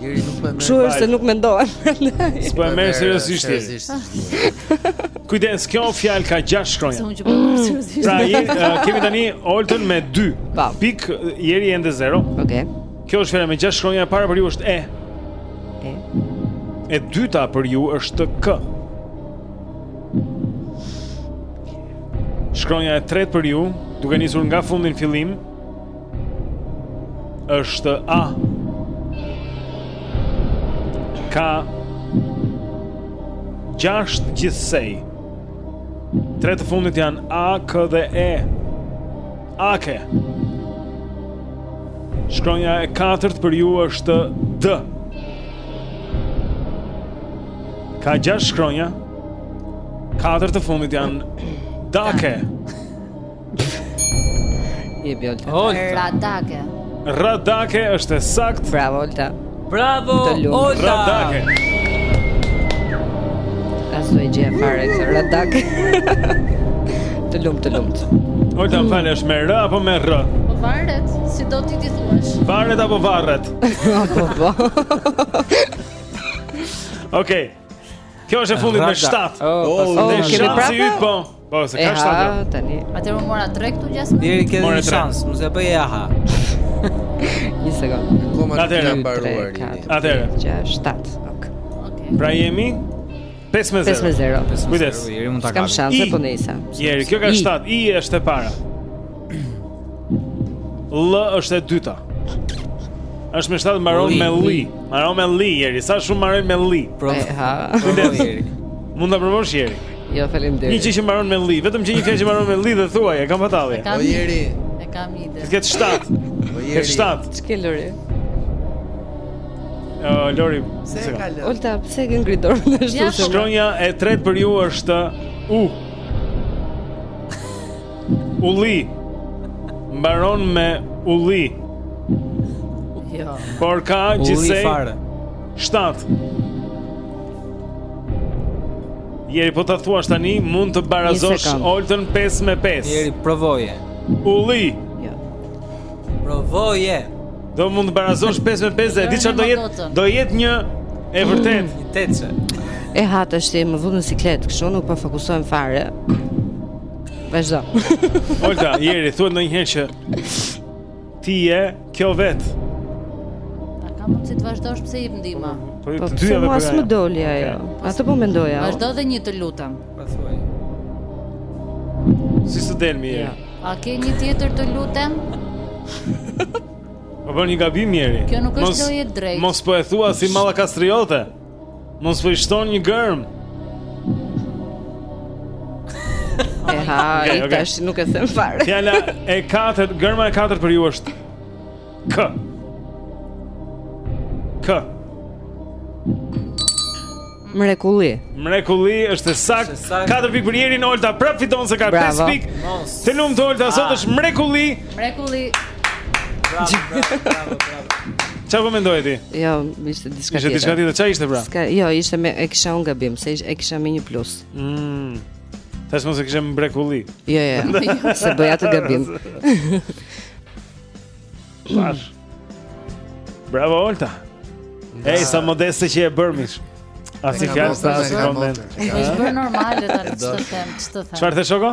Jeri nuk më Kështu është se nuk mendohem. S'po e merr seriozisht. Seriozisht. Kujdes, kjo fjalë ka 6 shkronja. Po pra, uh, kemi tani Olton me 2. Po. Pikë Jeri ende 0. Okej. Okay. Kjo është fjala me 6 shkronja e para për ju është e. E. E dyta për ju është k. Shkronja e tretë për ju, duke nisur nga fundi në fillim, është A Ka Gjashtë gjithsej Tre të fundit janë A, K dhe E Ake Shkronja e katërt për ju është D Ka gjashtë shkronja Katër të fundit janë Dake Dake E di Olta. Olta. Rradake. Rradake është e saktë. Bravo Olta. Bravo Olta. Radake. As u gjet fare këtë rradake. të lumtë, të lumtë. Olta më fal është me r apo me rr? Po varet, si do ti t'i thuash. Varet apo varret? Apo po. Okej. Kjo është e fundit me 7. Oh, oh, oh, oh, kemi prapë. Po, po, se ka 7. Tani. Atëherë unë mora 3 këtu gjashtë. Jeri ke një shans, mos e bëj aha. Një sekond. Akoma s'kemi mbaruar. Atëherë. 6 7. Okej. Okej. Pra jemi 5 me 0. 5 me 0. Kujdes. Jeri mund ta kapë. Kam shanse po nejse. Jeri, kjo ka 7. I është e para. L është e dyta. Është me shtatë mbaron me li. Mbaron me li Jeri. Sa shumë mbaron me li. Pro. Mund ta provosh Jeri. Jo, faleminderit. Një gjë që mbaron me li, vetëm që një fjalë që mbaron me li dhe thuaj, e kam fatalli. O po, Jeri. E kam ide. Ketë shtatë. O po, Jeri. Ketë shtatë. Ç'ke Lori? Ë Lori. S'e ka Lori. Olta, pse ke ngritur dorën ashtu? Shkronja e tretë për ju është u. Ulli. Mbaron me ulli. Jo. Por ka gjithsej. Ulli. 7. Jeri po ta thuash tani mund të barazosh Oltën 5 me 5. Jeri provoje. Ulli. Jo. Provoje. Do mund të barazosh 5 me 5 dhe di çfarë do jetë? Do jetë një e vërtetë. Tetëse. E ata është se më vunë në siklet, kështu nuk po fokusohem fare. Vazhdo. Olta, Jeri, thuaje në njëherë që ti je kjo vetë. A ka mund që të vazhdosh pëse i pëndima? Po, po pse mu as më doli ajo. Atë po mendoja. Vazhdo dhe një të lutem. Pa thuaj. Si s'del më e. A ke një tjetër të lutem? Po bën një gabim Jeri Kjo nuk është lojë e drejtë Mos po e thua si mala kastriote Mos po i shton një gërmë. E ha, okay, okay. tash nuk e them fare. Fjala e katërt, gërma e katërt për ju është K. K. Mrekulli. Mrekulli është e saktë. 4 pikë për Jerin, Olta prapë fiton se ka 5 pikë. Të lumtë Olta, sot është mrekulli. Mrekulli. Bravo, bravo, bravo, bravo. Çfarë po mendoje ti? Jo, ishte diçka tjetër. Ishte diçka tjetër. Çfarë ishte pra? S'ka, jo, ishte me e kisha unë gabim, se e kisha me një plus. Mm. Tash mos e kisha me brekulli. Jo, jo, jo s'e bëja atë gabim. Bash. Bravo Olta. Ej, sa modeste që je bërë mi. Asnjë fjalë asnjë koment. Është bërë normale tani ç'të them, ç'të them. Çfarë the shoko?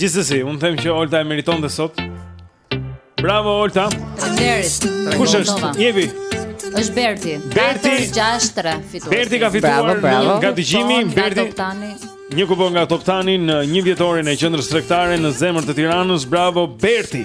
Gjithsesi, unë them që Olta e meriton dhe sot. Bravo Olta. Faleminderit. Kush është? Jepi. Është Berti. Berti 63 fitues. Berti ka fituar. Bravo, bravo. Nga dëgjimi Berti. Një kupon nga Toptani në njëvjetorin e qendrës tregtare në zemër të Tiranës. Bravo Berti.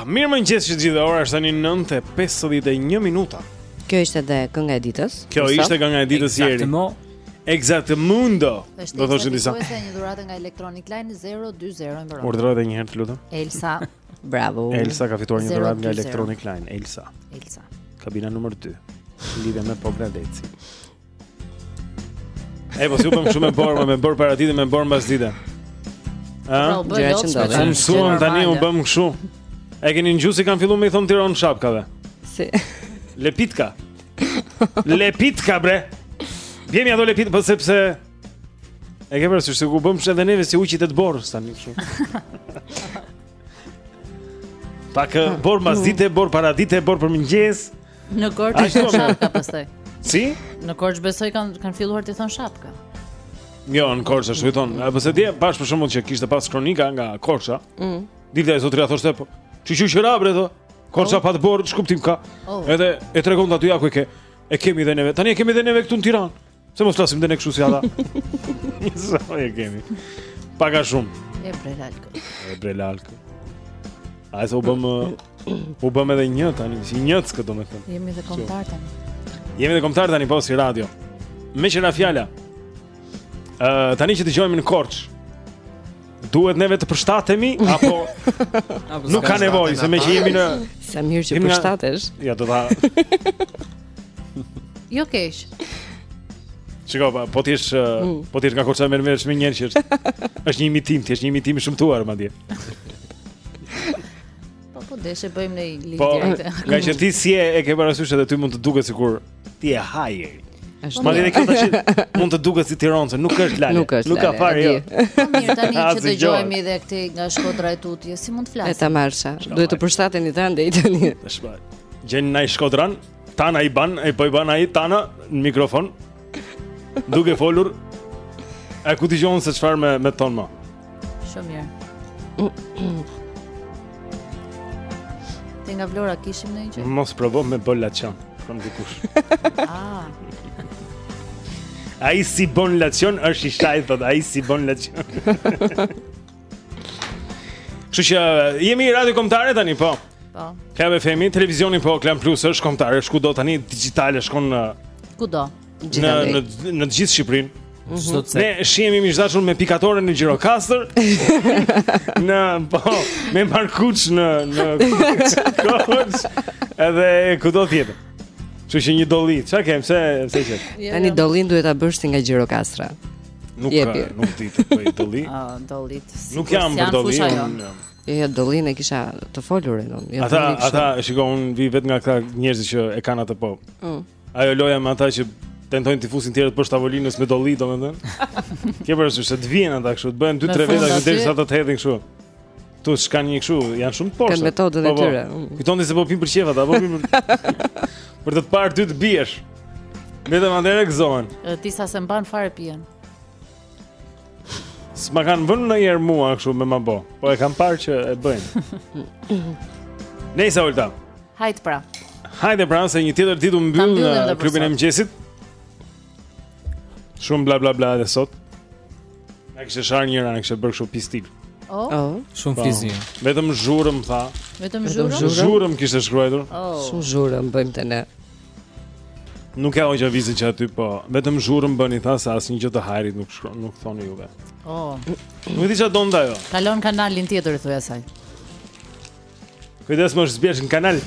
Mirëmëngjesi të gjithëve ora është tani nëntë e pesëdhjetë e një minuta Kjo ishte dhe kënga e ditës Kjo përsa? ishte kënga e ditës jeri Exactly Exactamundo është një dhuratë nga Electronic Line 020 mbërë Urdhëro edhe njëherë të lutem Elsa Bravo Elsa ka fituar një dhuratë nga Electronic Line Elsa Elsa Kabina numër 2 Lidhe me Pogradecin E po si u bëm shumë bre, me borë paradite, me borë mbasdite. Ë? Gjëja që ndodhi. Unë s'jam tani u bëm kështu. E keni nigju si kanë fillu me i thon n'Tiron shapkave. Si. Lepitka. Lepitka bre. Vjen ato lepitka, po sepse e ke parasysh se u bëm dhe neve si ujqit e të borës tani kështu. Pak borë mbasdite, borë paradite, borë për mëngjes. Në Korçë është thon shapka pastaj. Si? Në Korçë besoj kanë kanë filluar të thon shapka. Jo, në Korçë është thon. Po se di bash për shembull që kishte pas kronika nga Korça? Mhm. Dilte zotëria thoshte po. Shyqyr që ra bre se. Korça oh. pa dëborë, ç'kuptim ka? Oh. Edhe e tregonte aty ja ku e ke. E kemi dhe neve. Tani e kemi dhe neve këtu në Tiranë. Pse mos flasim dhe ne kshu si ata Sa e kemi Pak a shumë E bre lalkë E bre lalkë A e se u bëmë U bëmë edhe ne tani Si një të këtë domethënë Jemi dhe kombëtar tani Jemi dhe kombëtar tani po si radio Meqë ra fjala uh, Tani që dëgjohemi në Korçë duhet neve të përshtatemi apo nuk ka nevojë se meqë jemi në sa mirë që përshtatesh. Ja do ta Jo kesh. Çka po, po ti je uh, mm. po ti je nga Korça më mirë shumë njerëz që është. Është një imitim, është një imitim i shëmtuar madje. Po po deshë bëjmë një lidhje. Po, nga që ti si e ke parasysh edhe ty mund të duket sikur Ti e hajeri. Është. Madje edhe ty që mund të duket si tironce, nuk është lale. Nuk, është nuk ka fare. Jo. Po mirë tani që dëgjohemi edhe këtë nga Shkodra e tutje, si mund të flasim? E ta marrsha, duhet të përshtateni të tanë tani. Tash pa. Gjej nji shkodran, Tana i ban, e po i ban ai Tana në mikrofon. Duke folur. A po dëgjon se çfarë më më thon më? Shumë mirë. Te nga Vlora kishim ndonjë Mos provo me bo Laçon, thon dikush. Ah. Ai si bon Laçon është i saj thot, ai si bon Laçon. Kështu që jemi radio kombëtare tani po. Po. Club FM-i, televizioni po Klan Plus është kombëtar, është kudo tani digjitale, shkon në kudo. në në në të gjithë Shqipërinë. Mhm. Ne shihemi miq të dashur me pikatoren në Gjirokastër. Në po, me Markuç në në Koç. Edhe ku do të jetë? Kështu që një dolli, ç'a kemi, se, se ç'ë? Ja, Ani dollinë duhet ta bësh ti nga Gjirokastra Nuk, Jepi. nuk di të bëj dolli uh, Dollitë Nuk jam për dolli Jo, jo, dollinë e kisha të folurën. Jo, ata, ata, shiko, unë vij vetë nga këta njerëzit që e kanë atë po mm. Ajo loja me ata që tentojnë t'i fusin tjerët poshtë tavolinës me dolli, domethënë. Ke parasysh se të vijnë ata kështu, të bëhen 2-3 veta që derisa ata të hedhin kështu. Tu s'ka një kështu, janë shumë të poshtër. Kanë metodën e po, po. tyre. Mm. Kujton se po pim për qejf ata, apo pim për të të parë ty të biesh. Vetëm atëherë gëzohen. Ti sa s'e mban fare pijen. S'ma kanë bërë ndonjëherë mua kështu me ma bo Po e kam parë që e bëjnë Nejse Olta Hajt pra Hajt pra se një tjetër ditë u mbyll në klubin e mëngjesit Shumë bla bla bla edhe sot Na kishte sharë njëra, na kishte bërë kështu pestil oh. oh. Shumë po. flisni Vetëm zhurmë tha Vetëm zhurmë? Zhurmë kishte shkruajtur oh. Shumë zhurmë bëjmë dhe ne Nuk ia hoqa vizë që aty, po vetëm zhurmë bëni tha se asnjë gjë të hajrit nuk shkon, nuk thoni juve. Oh. Nuk di çfarë donte ajo. Kalo në kanalin tjetër i thuaj asaj. Kujdes mos të biesh në kanal.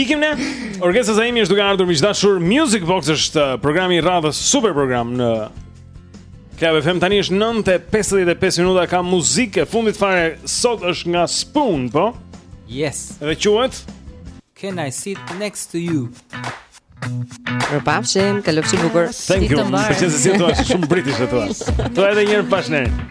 Ikim ne. Orgesa Zaimi është duke ardhur miq të dashur. Music Box është uh, programi i radhës, super program në Club FM tani është 9:55 minuta ka muzikë e fundit fare sot është nga Spoon, po? Yes. Dhe quhet Can I sit next to you? U pafshim, kalofshi bukur Thank you, po çe si e thua shumë british e thua Thuaje edhe një herë pash nderin